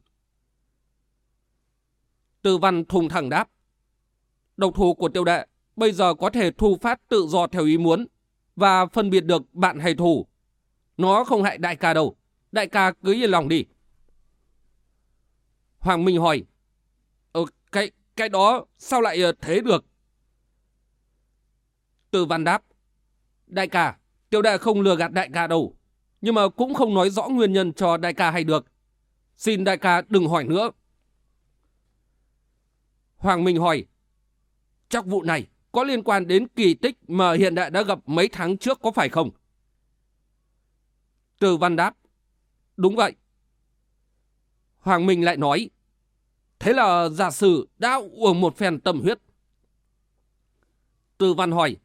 Tư văn thùng thẳng đáp. Độc thủ của tiêu đệ bây giờ có thể thu phát tự do theo ý muốn và phân biệt được bạn hay thù. Nó không hại đại ca đâu. Đại ca cứ yên lòng đi. Hoàng Minh hỏi. Ờ, cái, cái đó sao lại ờ, thế được? Từ văn đáp. Đại ca, tiêu đệ không lừa gạt đại ca đâu. Nhưng mà cũng không nói rõ nguyên nhân cho đại ca hay được. Xin đại ca đừng hỏi nữa. Hoàng Minh hỏi. Chắc vụ này có liên quan đến kỳ tích mà hiện đại đã gặp mấy tháng trước có phải không? Từ văn đáp. Đúng vậy. Hoàng Minh lại nói. Thế là giả sử đã uống một phen tâm huyết. Từ văn hỏi.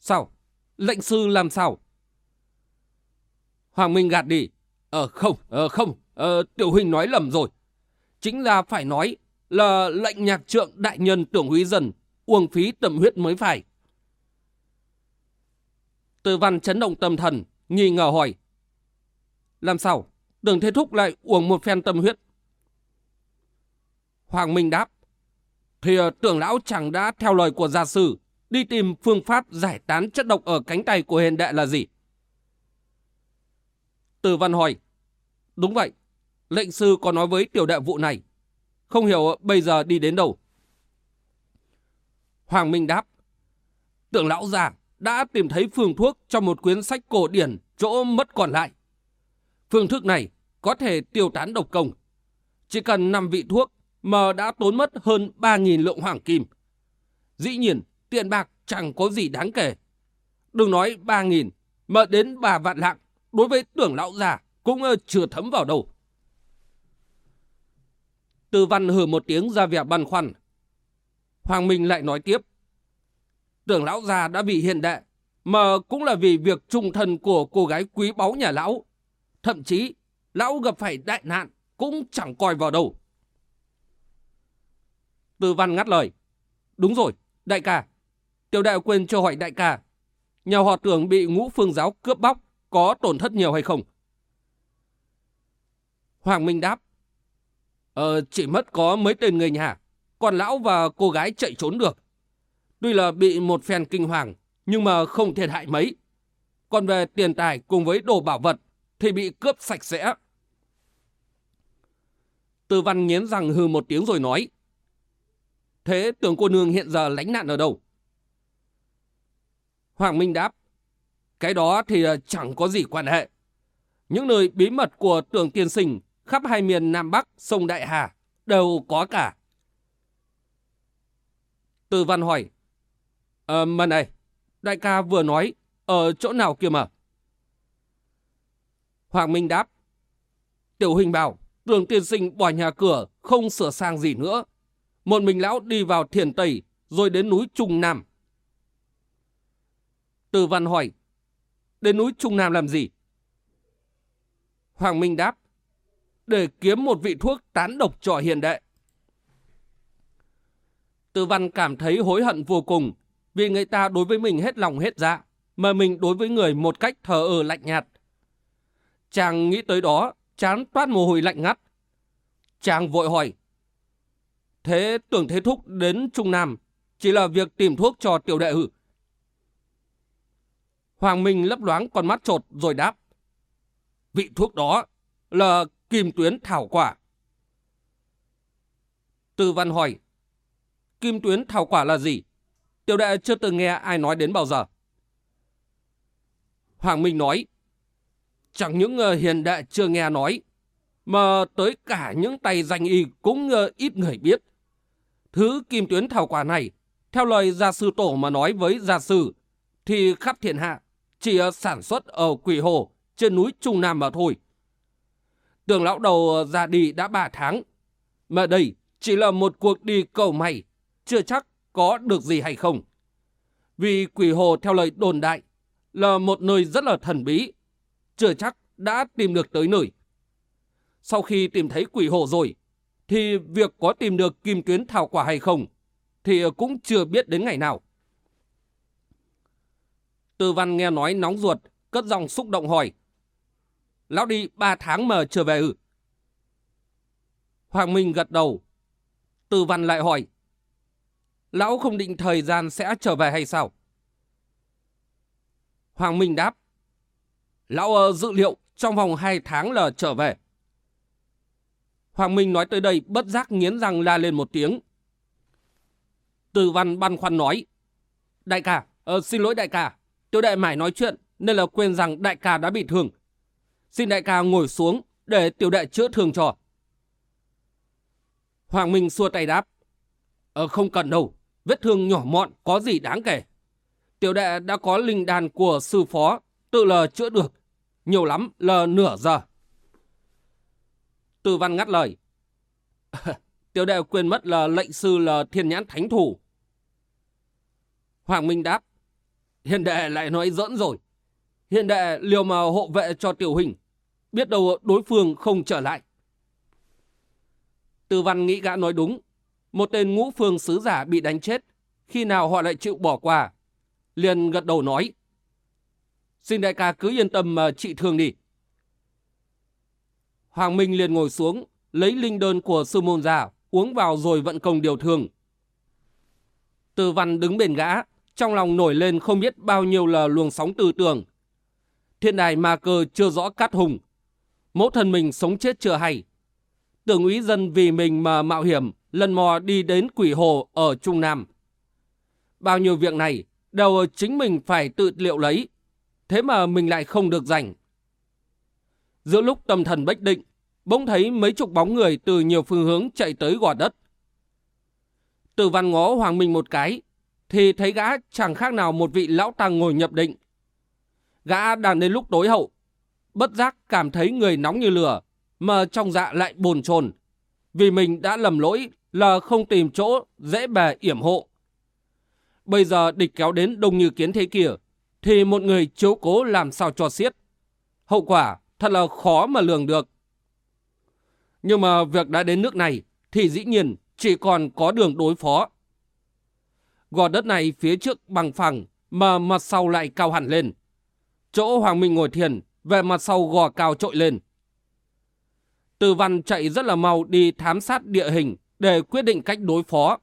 Sao? lệnh sư làm sao? Hoàng Minh gạt đi. Ờ không, ờ không, ờ, tiểu huynh nói lầm rồi. Chính là phải nói là lệnh nhạc trượng đại nhân tưởng húy dần, uổng phí tầm huyết mới phải. Từ văn chấn động tâm thần, nghi ngờ hỏi. Làm sao? Đường Thế Thúc lại uống một phen tâm huyết. Hoàng Minh đáp. Thì ờ, tưởng lão chẳng đã theo lời của gia sư, đi tìm phương pháp giải tán chất độc ở cánh tay của hiền đệ là gì? Từ văn hỏi. Đúng vậy, lệnh sư có nói với tiểu đệ vụ này. Không hiểu bây giờ đi đến đâu. Hoàng Minh đáp. Tưởng lão già đã tìm thấy phương thuốc trong một quyển sách cổ điển chỗ mất còn lại. Phương thức này có thể tiêu tán độc công. Chỉ cần 5 vị thuốc mà đã tốn mất hơn 3.000 lượng hoàng kim. Dĩ nhiên, tiền bạc chẳng có gì đáng kể. Đừng nói 3.000, mà đến 3 vạn lạng, đối với tưởng lão già cũng ờ, chưa thấm vào đâu. Từ văn hử một tiếng ra vẻ băn khoăn. Hoàng Minh lại nói tiếp. Tưởng lão già đã bị hiện đệ, mà cũng là vì việc trung thân của cô gái quý báu nhà lão. Thậm chí, lão gặp phải đại nạn, cũng chẳng coi vào đâu. Từ văn ngắt lời. Đúng rồi, đại ca. Tiểu đại quên cho hỏi đại ca. Nhà họ tưởng bị ngũ phương giáo cướp bóc, có tổn thất nhiều hay không? Hoàng Minh đáp. Ờ, chỉ mất có mấy tên người nhà, còn lão và cô gái chạy trốn được. Tuy là bị một phen kinh hoàng, nhưng mà không thiệt hại mấy. Còn về tiền tài cùng với đồ bảo vật thì bị cướp sạch sẽ. Từ văn nghiến rằng hư một tiếng rồi nói. Thế tưởng cô nương hiện giờ lánh nạn ở đâu? Hoàng Minh đáp. Cái đó thì ờ, chẳng có gì quan hệ. Những nơi bí mật của tưởng tiên sinh khắp hai miền Nam Bắc, sông Đại Hà đều có cả. Từ văn hỏi. Ờ, mà này, đại ca vừa nói, ở chỗ nào kia mà? Hoàng Minh đáp. Tiểu hình bảo, tường tiên sinh bỏ nhà cửa, không sửa sang gì nữa. Một mình lão đi vào thiền Tây, rồi đến núi Trung Nam. Từ văn hỏi, đến núi Trung Nam làm gì? Hoàng Minh đáp, để kiếm một vị thuốc tán độc cho hiền đệ. Từ văn cảm thấy hối hận vô cùng, vì người ta đối với mình hết lòng hết dạ, mà mình đối với người một cách thờ ơ lạnh nhạt. Chàng nghĩ tới đó, chán toát mồ hôi lạnh ngắt. Chàng vội hỏi, Thế tưởng thế thúc đến Trung Nam chỉ là việc tìm thuốc cho tiểu đệ hử. Hoàng Minh lấp loáng con mắt trột rồi đáp. Vị thuốc đó là kim tuyến thảo quả. từ văn hỏi. Kim tuyến thảo quả là gì? Tiểu đệ chưa từng nghe ai nói đến bao giờ. Hoàng Minh nói. Chẳng những ờ, hiền đệ chưa nghe nói, mà tới cả những tay danh y cũng ờ, ít người biết. Thứ kim tuyến thảo quả này, theo lời gia sư tổ mà nói với gia sư, thì khắp thiên hạ chỉ ờ, sản xuất ở Quỷ Hồ trên núi Trung Nam mà thôi. Tưởng lão đầu ờ, ra đi đã 3 tháng, mà đây chỉ là một cuộc đi cầu may, chưa chắc có được gì hay không. Vì Quỷ Hồ theo lời đồn đại là một nơi rất là thần bí, chưa chắc đã tìm được tới nơi. Sau khi tìm thấy Quỷ Hồ rồi, thì việc có tìm được kim tuyến thảo quả hay không thì ờ, cũng chưa biết đến ngày nào. Tư văn nghe nói nóng ruột, cất giọng xúc động hỏi. Lão đi ba tháng mà trở về ư? Hoàng Minh gật đầu. Tư văn lại hỏi. Lão không định thời gian sẽ trở về hay sao? Hoàng Minh đáp. Lão ờ, dự liệu trong vòng hai tháng là trở về. Hoàng Minh nói tới đây bất giác nghiến răng la lên một tiếng. Từ văn băn khoăn nói. Đại ca, ờ, xin lỗi đại ca. Tiểu đại mải nói chuyện nên là quên rằng đại ca đã bị thương. Xin đại ca ngồi xuống để tiểu đệ chữa thương cho. Hoàng Minh xua tay đáp. Ờ không cần đâu, vết thương nhỏ mọn có gì đáng kể. Tiểu đệ đã có linh đàn của sư phó, tự lờ chữa được. Nhiều lắm là nửa giờ. Tư văn ngắt lời. Tiểu đệ quên mất là lệnh sư là thiên nhãn thánh thủ. Hoàng Minh đáp. Hiền đệ lại nói dẫn rồi. Hiền đệ liều mà hộ vệ cho tiểu hình. Biết đâu đối phương không trở lại. Từ văn nghĩ gã nói đúng. Một tên ngũ phương sứ giả bị đánh chết. Khi nào họ lại chịu bỏ qua. Liền gật đầu nói. Xin đại ca cứ yên tâm mà trị thương đi. Hoàng Minh liền ngồi xuống, lấy linh đơn của sư môn ra, uống vào rồi vận công điều thương. Từ văn đứng bên gã, trong lòng nổi lên không biết bao nhiêu là luồng sóng tư tưởng. Thiên đài ma cơ chưa rõ cát hùng. Mẫu thân mình sống chết chưa hay. Tưởng úy dân vì mình mà mạo hiểm, lần mò đi đến quỷ hồ ở Trung Nam. Bao nhiêu việc này đều chính mình phải tự liệu lấy. Thế mà mình lại không được rảnh. Giữa lúc tâm thần bách định, bỗng thấy mấy chục bóng người từ nhiều phương hướng chạy tới gò đất. Từ văn ngó Hoàng Minh một cái, thì thấy gã chẳng khác nào một vị lão tăng ngồi nhập định. Gã đang đến lúc tối hậu, bất giác cảm thấy người nóng như lửa, mà trong dạ lại bồn chồn vì mình đã lầm lỗi là không tìm chỗ dễ bề yểm hộ. Bây giờ địch kéo đến đông như kiến thế kia, thì một người chiếu cố làm sao cho xiết. Hậu quả thật là khó mà lường được. Nhưng mà việc đã đến nước này thì dĩ nhiên chỉ còn có đường đối phó. Gò đất này phía trước bằng phẳng mà mặt sau lại cao hẳn lên. Chỗ Hoàng Minh ngồi thiền về mặt sau gò cao trội lên. Từ văn chạy rất là mau đi thám sát địa hình để quyết định cách đối phó.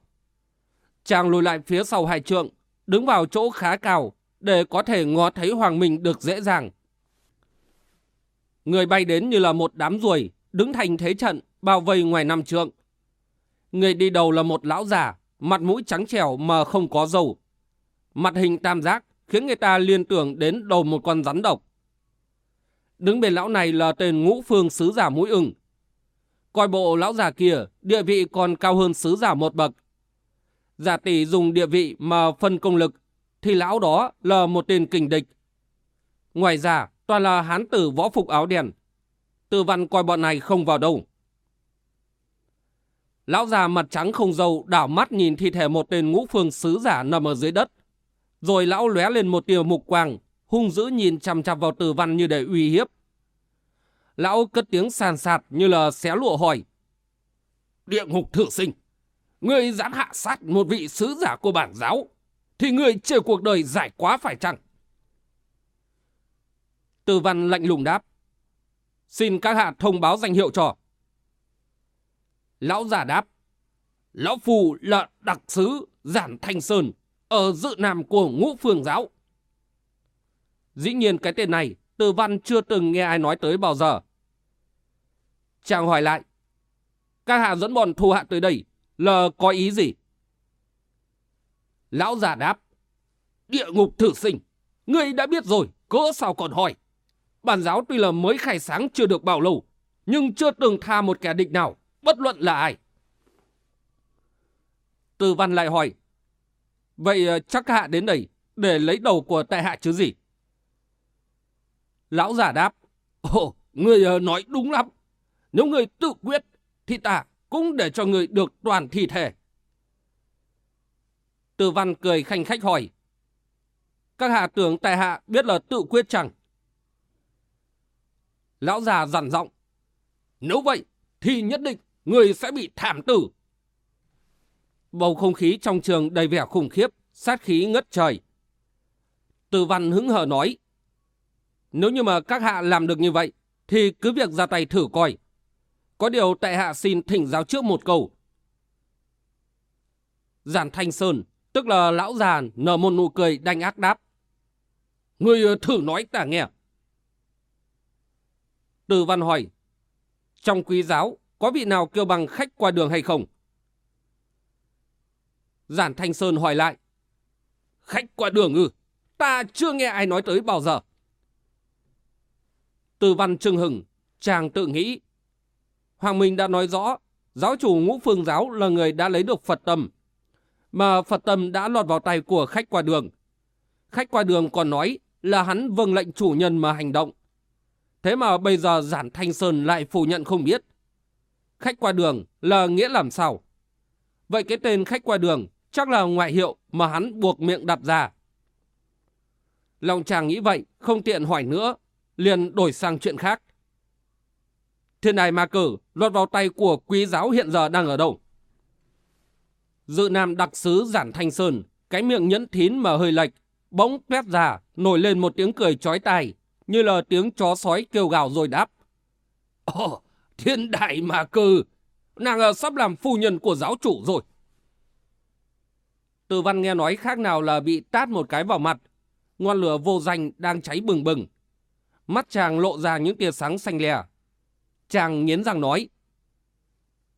Chàng lùi lại phía sau hai trượng, đứng vào chỗ khá cao để có thể ngó thấy Hoàng Minh được dễ dàng. Người bay đến như là một đám ruồi, đứng thành thế trận, bao vây ngoài năm trượng. Người đi đầu là một lão già, mặt mũi trắng trẻo mà không có dầu. Mặt hình tam giác khiến người ta liên tưởng đến đầu một con rắn độc. Đứng bên lão này là tên ngũ phương sứ giả mũi ưng. Coi bộ lão già kia, địa vị còn cao hơn sứ giả một bậc. Giả tỷ dùng địa vị mà phân công lực, thì lão đó là một tên kình địch. Ngoài ra, toàn là hán tử võ phục áo đen. Tư văn coi bọn này không vào đâu. Lão già mặt trắng không dâu đảo mắt nhìn thi thể một tên ngũ phương sứ giả nằm ở dưới đất. Rồi lão lóe lên một tia mục quang, hung dữ nhìn chằm chằm vào từ văn như để uy hiếp. Lão cất tiếng sàn sạt như là xé lụa hỏi. Địa ngục thượng sinh, ngươi dám hạ sát một vị sứ giả của bản giáo, thì ngươi chơi cuộc đời giải quá phải chăng? Từ văn lạnh lùng đáp. Xin các hạ thông báo danh hiệu cho. Lão giả đáp. Lão Phù là đặc sứ Giản Thanh Sơn ở dự nam của ngũ phương giáo. Dĩ nhiên cái tên này từ văn chưa từng nghe ai nói tới bao giờ. Chàng hỏi lại. Các hạ dẫn bọn thù hạ tới đây là có ý gì? Lão già đáp. Địa ngục thử sinh. Ngươi đã biết rồi, cỡ sao còn hỏi. Bản giáo tuy là mới khai sáng chưa được bao lâu, nhưng chưa từng tha một kẻ địch nào, bất luận là ai. Từ văn lại hỏi, vậy ờ, chắc hạ đến đây để lấy đầu của tại hạ chứ gì? Lão giả đáp, ồ, người ờ, nói đúng lắm. Nếu người tự quyết, thì ta cũng để cho người được toàn thi thể. Từ văn cười khanh khách hỏi, các hạ tưởng tại hạ biết là tự quyết chẳng? Lão già dằn giọng. Nếu vậy, thì nhất định người sẽ bị thảm tử. Bầu không khí trong trường đầy vẻ khủng khiếp, sát khí ngất trời. Từ văn hứng hờ nói. Nếu như mà các hạ làm được như vậy, thì cứ việc ra tay thử coi. Có điều tại hạ xin thỉnh giáo trước một câu. Giản Thanh Sơn, tức là lão già nở một nụ cười đanh ác đáp. Người ờ, thử nói ta nghe. Từ văn hỏi, trong quý giáo có vị nào kêu bằng khách qua đường hay không? Giản Thanh Sơn hỏi lại, khách qua đường ư? Ta chưa nghe ai nói tới bao giờ. Từ văn trưng hừng, chàng tự nghĩ. Hoàng Minh đã nói rõ, giáo chủ ngũ phương giáo là người đã lấy được Phật tâm. Mà Phật tâm đã lọt vào tay của khách qua đường. Khách qua đường còn nói là hắn vâng lệnh chủ nhân mà hành động. Thế mà bây giờ Giản Thanh Sơn lại phủ nhận không biết. Khách qua đường là nghĩa làm sao? Vậy cái tên khách qua đường chắc là ngoại hiệu mà hắn buộc miệng đặt ra. Lòng chàng nghĩ vậy, không tiện hỏi nữa, liền đổi sang chuyện khác. Thiên đài ma cử lọt vào tay của quý giáo hiện giờ đang ở đâu? Dự nam đặc sứ giản thanh sơn, cái miệng nhẫn thín mà hơi lệch, bỗng tuét ra, nổi lên một tiếng cười chói tai, như là tiếng chó sói kêu gào rồi đáp. Ồ, thiên đại ma cử, nàng sắp làm phu nhân của giáo chủ rồi. Từ văn nghe nói khác nào là bị tát một cái vào mặt, ngọn lửa vô danh đang cháy bừng bừng. Mắt chàng lộ ra những tia sáng xanh lè. Chàng nghiến răng nói.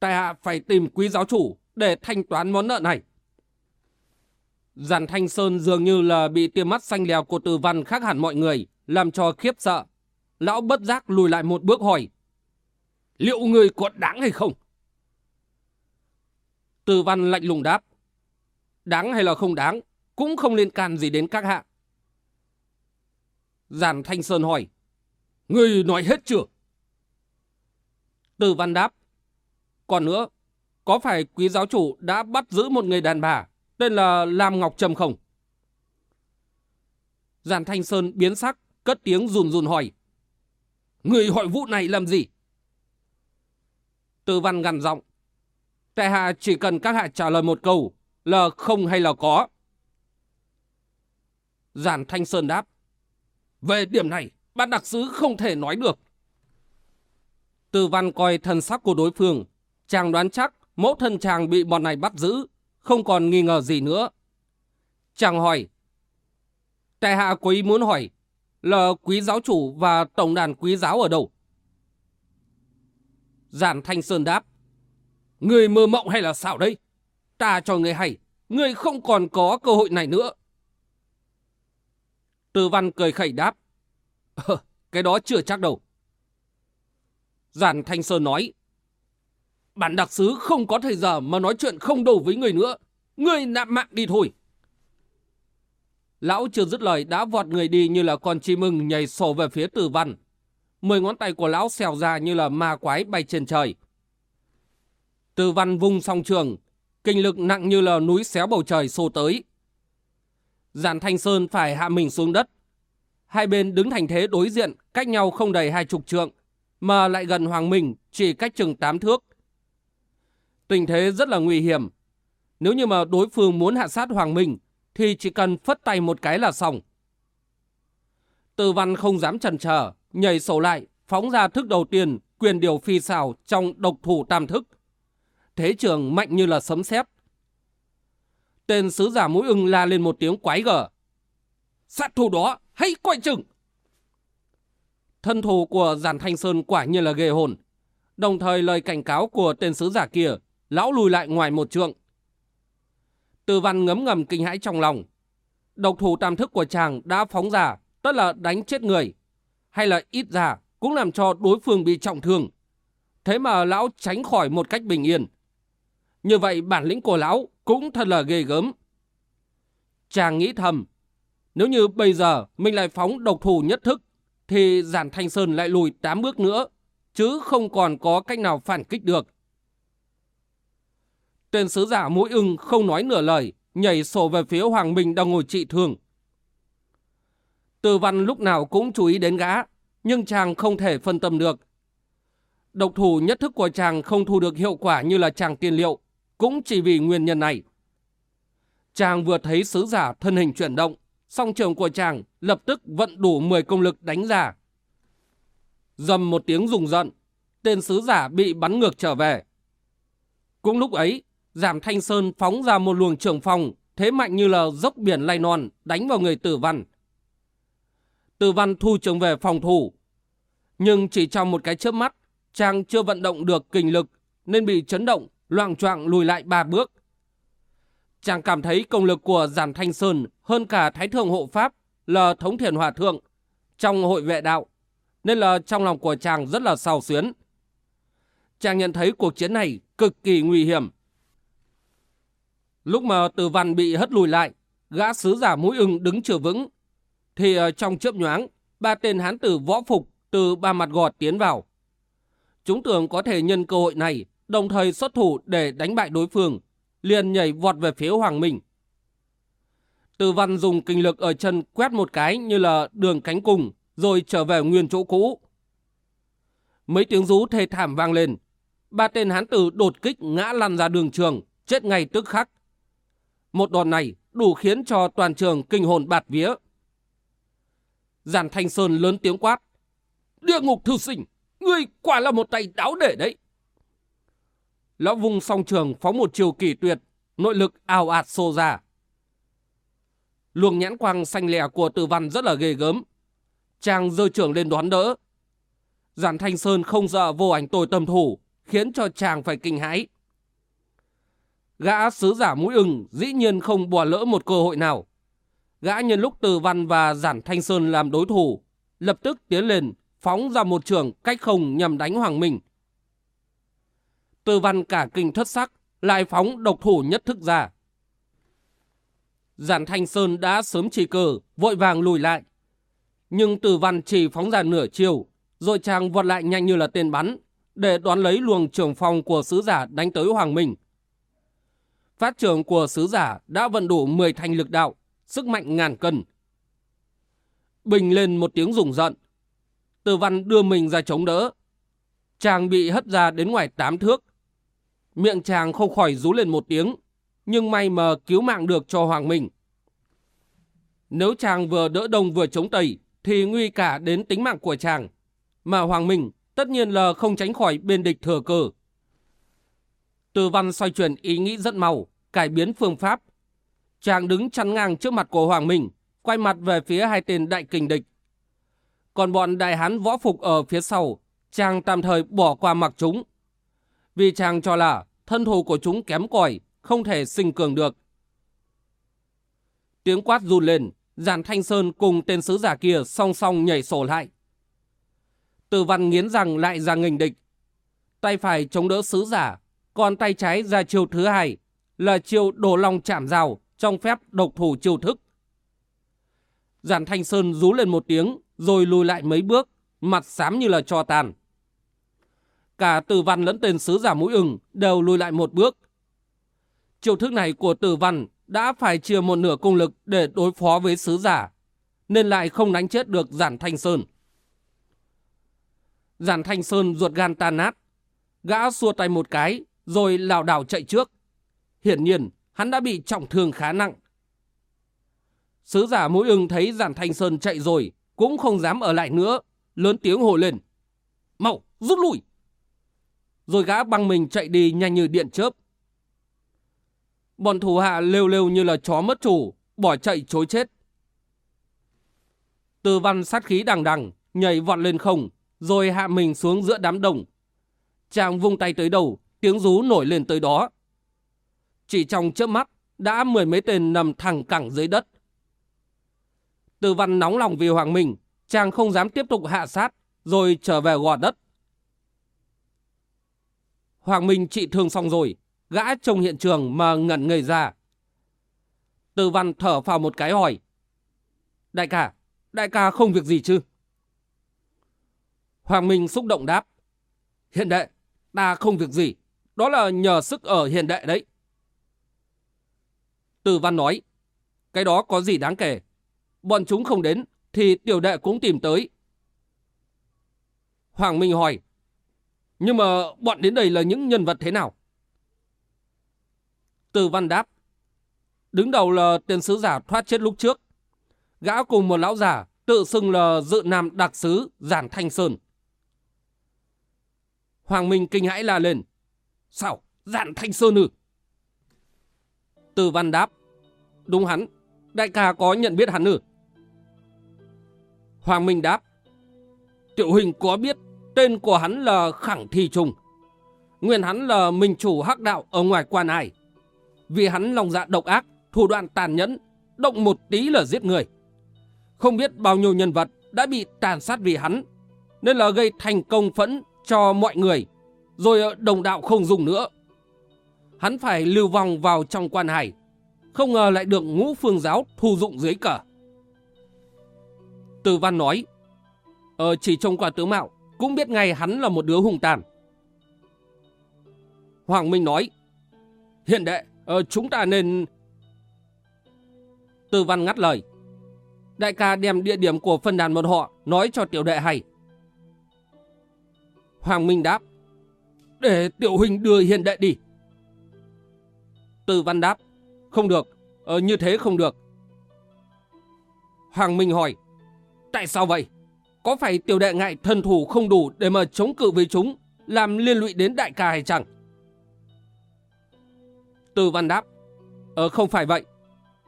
Tại hạ phải tìm quý giáo chủ để thanh toán món nợ này. Giản Thanh Sơn dường như là bị tia mắt xanh lèo của từ văn khác hẳn mọi người, làm cho khiếp sợ. Lão bất giác lùi lại một bước hỏi. Liệu người có đáng hay không? Từ văn lạnh lùng đáp. Đáng hay là không đáng, cũng không liên can gì đến các hạ. Giản Thanh Sơn hỏi. Người nói hết chưa? Từ văn đáp. Còn nữa, có phải quý giáo chủ đã bắt giữ một người đàn bà tên là Lam Ngọc Trầm không? Giàn Thanh Sơn biến sắc, cất tiếng rùn rùn hỏi. Người hỏi vụ này làm gì? Từ văn gằn giọng. Tại hạ chỉ cần các hạ trả lời một câu là không hay là có. Giàn Thanh Sơn đáp. Về điểm này, ban đặc sứ không thể nói được. Từ văn coi thân sắc của đối phương, chàng đoán chắc mẫu thân chàng bị bọn này bắt giữ, không còn nghi ngờ gì nữa. Chàng hỏi, tại hạ quý muốn hỏi là quý giáo chủ và tổng đàn quý giáo ở đâu? Giản Thanh Sơn đáp, người mơ mộng hay là sao đây? Ta cho người hay, người không còn có cơ hội này nữa. Từ văn cười khẩy đáp, ờ, cái đó chưa chắc đâu. Giản Thanh Sơn nói, Bản đặc sứ không có thời giờ mà nói chuyện không đầu với người nữa. Người nạp mạng đi thôi. Lão chưa dứt lời đã vọt người đi như là con chim ưng nhảy sổ về phía tử văn. Mười ngón tay của lão xèo ra như là ma quái bay trên trời. Tử văn vung song trường, kinh lực nặng như là núi xéo bầu trời xô tới. Giản Thanh Sơn phải hạ mình xuống đất. Hai bên đứng thành thế đối diện, cách nhau không đầy hai chục trượng, mà lại gần Hoàng Minh chỉ cách chừng tám thước. Tình thế rất là nguy hiểm. Nếu như mà đối phương muốn hạ sát Hoàng Minh, thì chỉ cần phất tay một cái là xong. Từ văn không dám chần chờ, nhảy sổ lại, phóng ra thức đầu tiên, quyền điều phi xào trong độc thủ tam thức. Thế trường mạnh như là sấm sét. Tên sứ giả mũi ưng la lên một tiếng quái gở. Sát thủ đó, hãy quay chừng! Thân thủ của giản thanh sơn quả như là ghê hồn. Đồng thời lời cảnh cáo của tên sứ giả kia lão lùi lại ngoài một trượng. Từ văn ngấm ngầm kinh hãi trong lòng. Độc thủ tam thức của chàng đã phóng ra, tất là đánh chết người. Hay là ít ra cũng làm cho đối phương bị trọng thương. Thế mà lão tránh khỏi một cách bình yên. Như vậy bản lĩnh của lão cũng thật là ghê gớm. Chàng nghĩ thầm, nếu như bây giờ mình lại phóng độc thủ nhất thức, thì giản thanh sơn lại lùi tám bước nữa, chứ không còn có cách nào phản kích được. Tên sứ giả mũi ưng không nói nửa lời, nhảy sổ về phía Hoàng Minh đang ngồi trị thương. Từ văn lúc nào cũng chú ý đến gã, nhưng chàng không thể phân tâm được. Độc thủ nhất thức của chàng không thu được hiệu quả như là chàng tiên liệu, cũng chỉ vì nguyên nhân này. Chàng vừa thấy sứ giả thân hình chuyển động, song trường của chàng lập tức vận đủ 10 công lực đánh ra. Dầm một tiếng rùng giận, tên sứ giả bị bắn ngược trở về. Cũng lúc ấy, Giảm Thanh Sơn phóng ra một luồng trường phòng, thế mạnh như là dốc biển lay non, đánh vào người tử văn. Tử văn thu trường về phòng thủ. Nhưng chỉ trong một cái chớp mắt, chàng chưa vận động được kinh lực, nên bị chấn động, loạn choạng lùi lại ba bước. Chàng cảm thấy công lực của Giản Thanh Sơn hơn cả Thái Thượng Hộ Pháp là Thống Thiền Hòa Thượng trong hội vệ đạo, nên là trong lòng của chàng rất là sao xuyến. Chàng nhận thấy cuộc chiến này cực kỳ nguy hiểm. Lúc mà từ văn bị hất lùi lại, gã sứ giả mũi ưng đứng chưa vững, thì trong chớp nhoáng, ba tên hán tử võ phục từ ba mặt gọt tiến vào. Chúng tưởng có thể nhân cơ hội này, đồng thời xuất thủ để đánh bại đối phương, liền nhảy vọt về phía Hoàng Minh. Từ văn dùng kinh lực ở chân quét một cái như là đường cánh cùng, rồi trở về nguyên chỗ cũ. Mấy tiếng rú thê thảm vang lên. Ba tên hán tử đột kích ngã lăn ra đường trường, chết ngay tức khắc. Một đòn này đủ khiến cho toàn trường kinh hồn bạt vía. Giản Thanh Sơn lớn tiếng quát. Địa ngục thư sinh, ngươi quả là một tay đáo để đấy. Lão vùng song trường phóng một chiều kỳ tuyệt, nội lực ào ạt xô ra. Luồng nhãn quang xanh lè của tử văn rất là ghê gớm. Chàng rơi trưởng lên đoán đỡ. Giản Thanh Sơn không sợ vô ảnh tồi tâm thủ, khiến cho chàng phải kinh hãi. Gã sứ giả mũi ưng dĩ nhiên không bỏ lỡ một cơ hội nào. Gã nhân lúc Từ Văn và Giản Thanh Sơn làm đối thủ, lập tức tiến lên, phóng ra một trường cách không nhằm đánh Hoàng Minh. Từ Văn cả kinh thất sắc, lại phóng độc thủ nhất thức ra. Giản Thanh Sơn đã sớm chỉ cờ, vội vàng lùi lại. Nhưng Từ Văn chỉ phóng ra nửa chiều, rồi chàng vọt lại nhanh như là tên bắn, để đoán lấy luồng trưởng phong của sứ giả đánh tới Hoàng Minh. Phát trường của sứ giả đã vận đủ 10 thanh lực đạo, sức mạnh ngàn cân. Bình lên một tiếng rùng giận. Từ văn đưa mình ra chống đỡ. Chàng bị hất ra đến ngoài tám thước. Miệng chàng không khỏi rú lên một tiếng, nhưng may mà cứu mạng được cho Hoàng Minh. Nếu chàng vừa đỡ đông vừa chống tây, thì nguy cả đến tính mạng của chàng. Mà Hoàng Minh tất nhiên là không tránh khỏi bên địch thừa cơ. Từ văn xoay chuyển ý nghĩ rất mau, cải biến phương pháp. Chàng đứng chắn ngang trước mặt của Hoàng Minh, quay mặt về phía hai tên đại kình địch. Còn bọn đại hán võ phục ở phía sau, chàng tạm thời bỏ qua mặc chúng. Vì chàng cho là thân thủ của chúng kém cỏi, không thể sinh cường được. Tiếng quát run lên, giàn thanh sơn cùng tên sứ giả kia song song nhảy sổ lại. Từ văn nghiến rằng lại ra nghình địch. Tay phải chống đỡ sứ giả, còn tay trái ra chiêu thứ hai là chiêu đổ lòng chạm rào trong phép độc thủ chiêu thức. Giản Thanh Sơn rú lên một tiếng rồi lùi lại mấy bước, mặt xám như là cho tàn. Cả tử văn lẫn tên sứ giả mũi ưng đều lùi lại một bước. Chiêu thức này của tử văn đã phải chia một nửa công lực để đối phó với sứ giả, nên lại không đánh chết được Giản Thanh Sơn. Giản Thanh Sơn ruột gan tan nát, gã xua tay một cái rồi lảo đảo chạy trước. Hiển nhiên, hắn đã bị trọng thương khá nặng. Sứ giả mũi ưng thấy giản thanh sơn chạy rồi, cũng không dám ở lại nữa, lớn tiếng hồ lên. Mau, rút lui! Rồi gã băng mình chạy đi nhanh như điện chớp. Bọn thủ hạ lêu lêu như là chó mất chủ, bỏ chạy chối chết. Từ văn sát khí đằng đằng, nhảy vọt lên không, rồi hạ mình xuống giữa đám đông. Chàng vung tay tới đầu, tiếng rú nổi lên tới đó. Chỉ trong chớp mắt, đã mười mấy tên nằm thẳng cẳng dưới đất. Từ văn nóng lòng vì Hoàng Minh, chàng không dám tiếp tục hạ sát, rồi trở về gò đất. Hoàng Minh trị thương xong rồi, gã trong hiện trường mà ngẩn người ra. Từ văn thở vào một cái hỏi. Đại ca, đại ca không việc gì chứ? Hoàng Minh xúc động đáp. Hiện đệ, ta không việc gì. Đó là nhờ sức ở hiện đệ đấy. Từ văn nói, cái đó có gì đáng kể. Bọn chúng không đến, thì tiểu đệ cũng tìm tới. Hoàng Minh hỏi, nhưng mà bọn đến đây là những nhân vật thế nào? Từ văn đáp, đứng đầu là tiền sứ giả thoát chết lúc trước. Gã cùng một lão giả tự xưng là dự nam đặc sứ Giản Thanh Sơn. Hoàng Minh kinh hãi la lên. Sao? Giản Thanh Sơn ư? Từ văn đáp. Đúng hắn. Đại ca có nhận biết hắn ư? Hoàng Minh đáp. Tiểu hình có biết tên của hắn là Khẳng Thi Trung. Nguyên hắn là minh chủ hắc đạo ở ngoài quan ai. Vì hắn lòng dạ độc ác, thủ đoạn tàn nhẫn, động một tí là giết người. Không biết bao nhiêu nhân vật đã bị tàn sát vì hắn, nên là gây thành công phẫn cho mọi người, rồi ờ, đồng đạo không dùng nữa. Hắn phải lưu vong vào trong quan hải, không ngờ lại được ngũ phương giáo thu dụng dưới cờ. Từ văn nói, Ờ chỉ trông qua tướng mạo, cũng biết ngay hắn là một đứa hùng tàn. Hoàng Minh nói, Hiện đệ, ờ, chúng ta nên... Tư văn ngắt lời. Đại ca đem địa điểm của phân đàn một họ nói cho tiểu đệ hay. Hoàng Minh đáp. Để tiểu huynh đưa hiện đệ đi. Tư văn đáp. Không được, ờ, như thế không được. Hoàng Minh hỏi. Tại sao vậy? Có phải tiểu đệ ngại thần thủ không đủ để mà chống cự với chúng, làm liên lụy đến đại ca hay chẳng? Từ văn đáp. Ờ không phải vậy.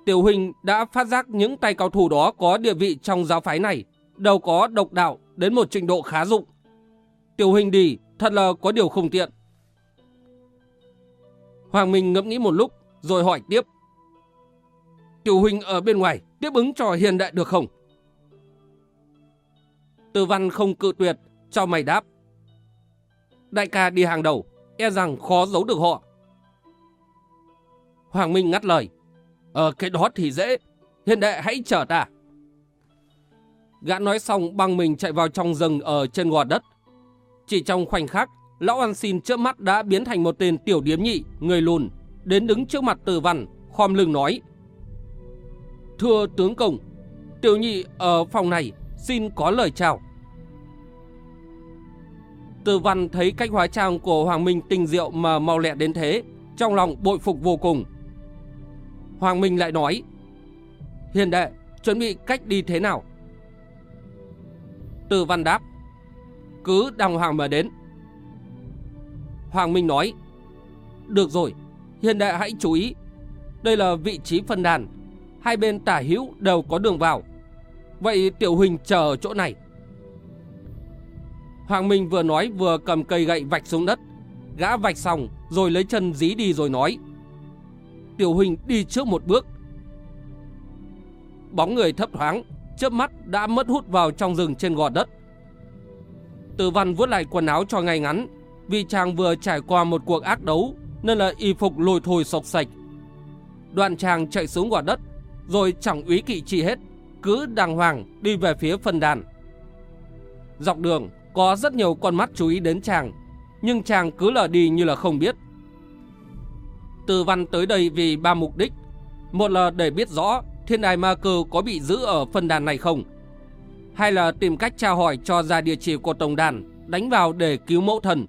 Tiểu huynh đã phát giác những tay cao thủ đó có địa vị trong giáo phái này, đâu có độc đạo đến một trình độ khá dụng. Tiểu huynh đi, thật là có điều không tiện. Hoàng Minh ngẫm nghĩ một lúc, rồi hỏi tiếp. Tiểu huynh ở bên ngoài, tiếp ứng cho hiền đại được không? Tư văn không cự tuyệt, cho mày đáp. Đại ca đi hàng đầu, e rằng khó giấu được họ. Hoàng Minh ngắt lời. Ờ, cái đó thì dễ. hiện đệ hãy chờ ta. Gã nói xong băng mình chạy vào trong rừng ở trên gò đất. Chỉ trong khoảnh khắc, lão ăn xin trước mắt đã biến thành một tên tiểu điếm nhị, người lùn, đến đứng trước mặt từ văn, khom lưng nói. Thưa tướng công, tiểu nhị ở phòng này xin có lời chào. Từ văn thấy cách hóa trang của Hoàng Minh tinh diệu mà mau lẹ đến thế, trong lòng bội phục vô cùng. Hoàng Minh lại nói, Hiền đệ, chuẩn bị cách đi thế nào? Từ văn đáp, cứ đàng hoàng mà đến. Hoàng Minh nói, được rồi, hiền đệ hãy chú ý, đây là vị trí phân đàn, hai bên tả hữu đều có đường vào. Vậy tiểu huynh chờ ở chỗ này. Hoàng Minh vừa nói vừa cầm cây gậy vạch xuống đất. Gã vạch xong rồi lấy chân dí đi rồi nói. Tiểu Huỳnh đi trước một bước. Bóng người thấp thoáng, chớp mắt đã mất hút vào trong rừng trên gò đất. Từ văn vuốt lại quần áo cho ngay ngắn, vì chàng vừa trải qua một cuộc ác đấu nên là y phục lồi thồi sọc sạch. Đoạn chàng chạy xuống gò đất, rồi chẳng úy kỵ chi hết, cứ đàng hoàng đi về phía phân đàn. Dọc đường, có rất nhiều con mắt chú ý đến chàng, nhưng chàng cứ lờ đi như là không biết. Từ văn tới đây vì ba mục đích. Một là để biết rõ thiên đài ma cơ có bị giữ ở phân đàn này không. Hai là tìm cách tra hỏi cho ra địa chỉ của tổng đàn, đánh vào để cứu mẫu thần.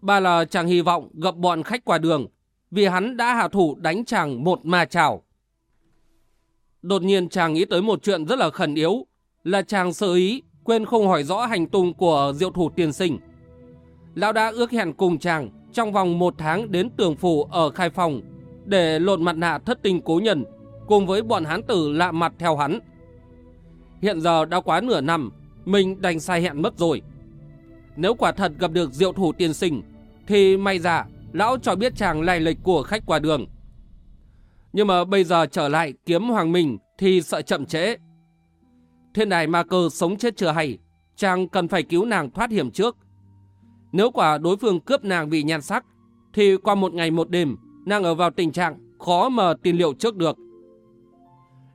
Ba là chàng hy vọng gặp bọn khách qua đường, vì hắn đã hạ thủ đánh chàng một ma chảo. Đột nhiên chàng nghĩ tới một chuyện rất là khẩn yếu, là chàng sơ ý quên không hỏi rõ hành tung của diệu thủ tiền sinh. Lão đã ước hẹn cùng chàng trong vòng một tháng đến tường phủ ở Khai Phòng để lột mặt nạ thất tình cố nhân cùng với bọn hán tử lạ mặt theo hắn. Hiện giờ đã quá nửa năm, mình đành sai hẹn mất rồi. Nếu quả thật gặp được diệu thủ tiên sinh, thì may ra lão cho biết chàng lai lịch của khách qua đường. Nhưng mà bây giờ trở lại kiếm Hoàng Minh thì sợ chậm trễ. Thiên đài ma cơ sống chết chưa hay, chàng cần phải cứu nàng thoát hiểm trước. Nếu quả đối phương cướp nàng vì nhan sắc, thì qua một ngày một đêm, nàng ở vào tình trạng khó mà tin liệu trước được.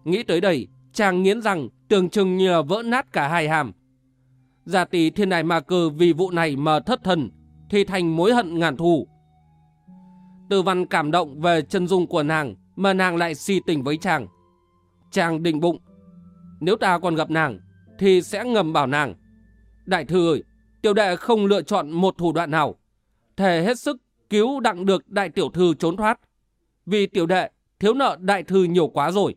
Nghĩ tới đây, chàng nghiến rằng tưởng chừng như vỡ nát cả hai hàm. Giả tỷ thiên đài ma cơ vì vụ này mà thất thần, thì thành mối hận ngàn thù. Từ văn cảm động về chân dung của nàng, mà nàng lại si tình với chàng. Chàng định bụng, nếu ta còn gặp nàng, thì sẽ ngầm bảo nàng. Đại thư ơi, tiểu đệ không lựa chọn một thủ đoạn nào. Thề hết sức cứu đặng được đại tiểu thư trốn thoát. Vì tiểu đệ thiếu nợ đại thư nhiều quá rồi.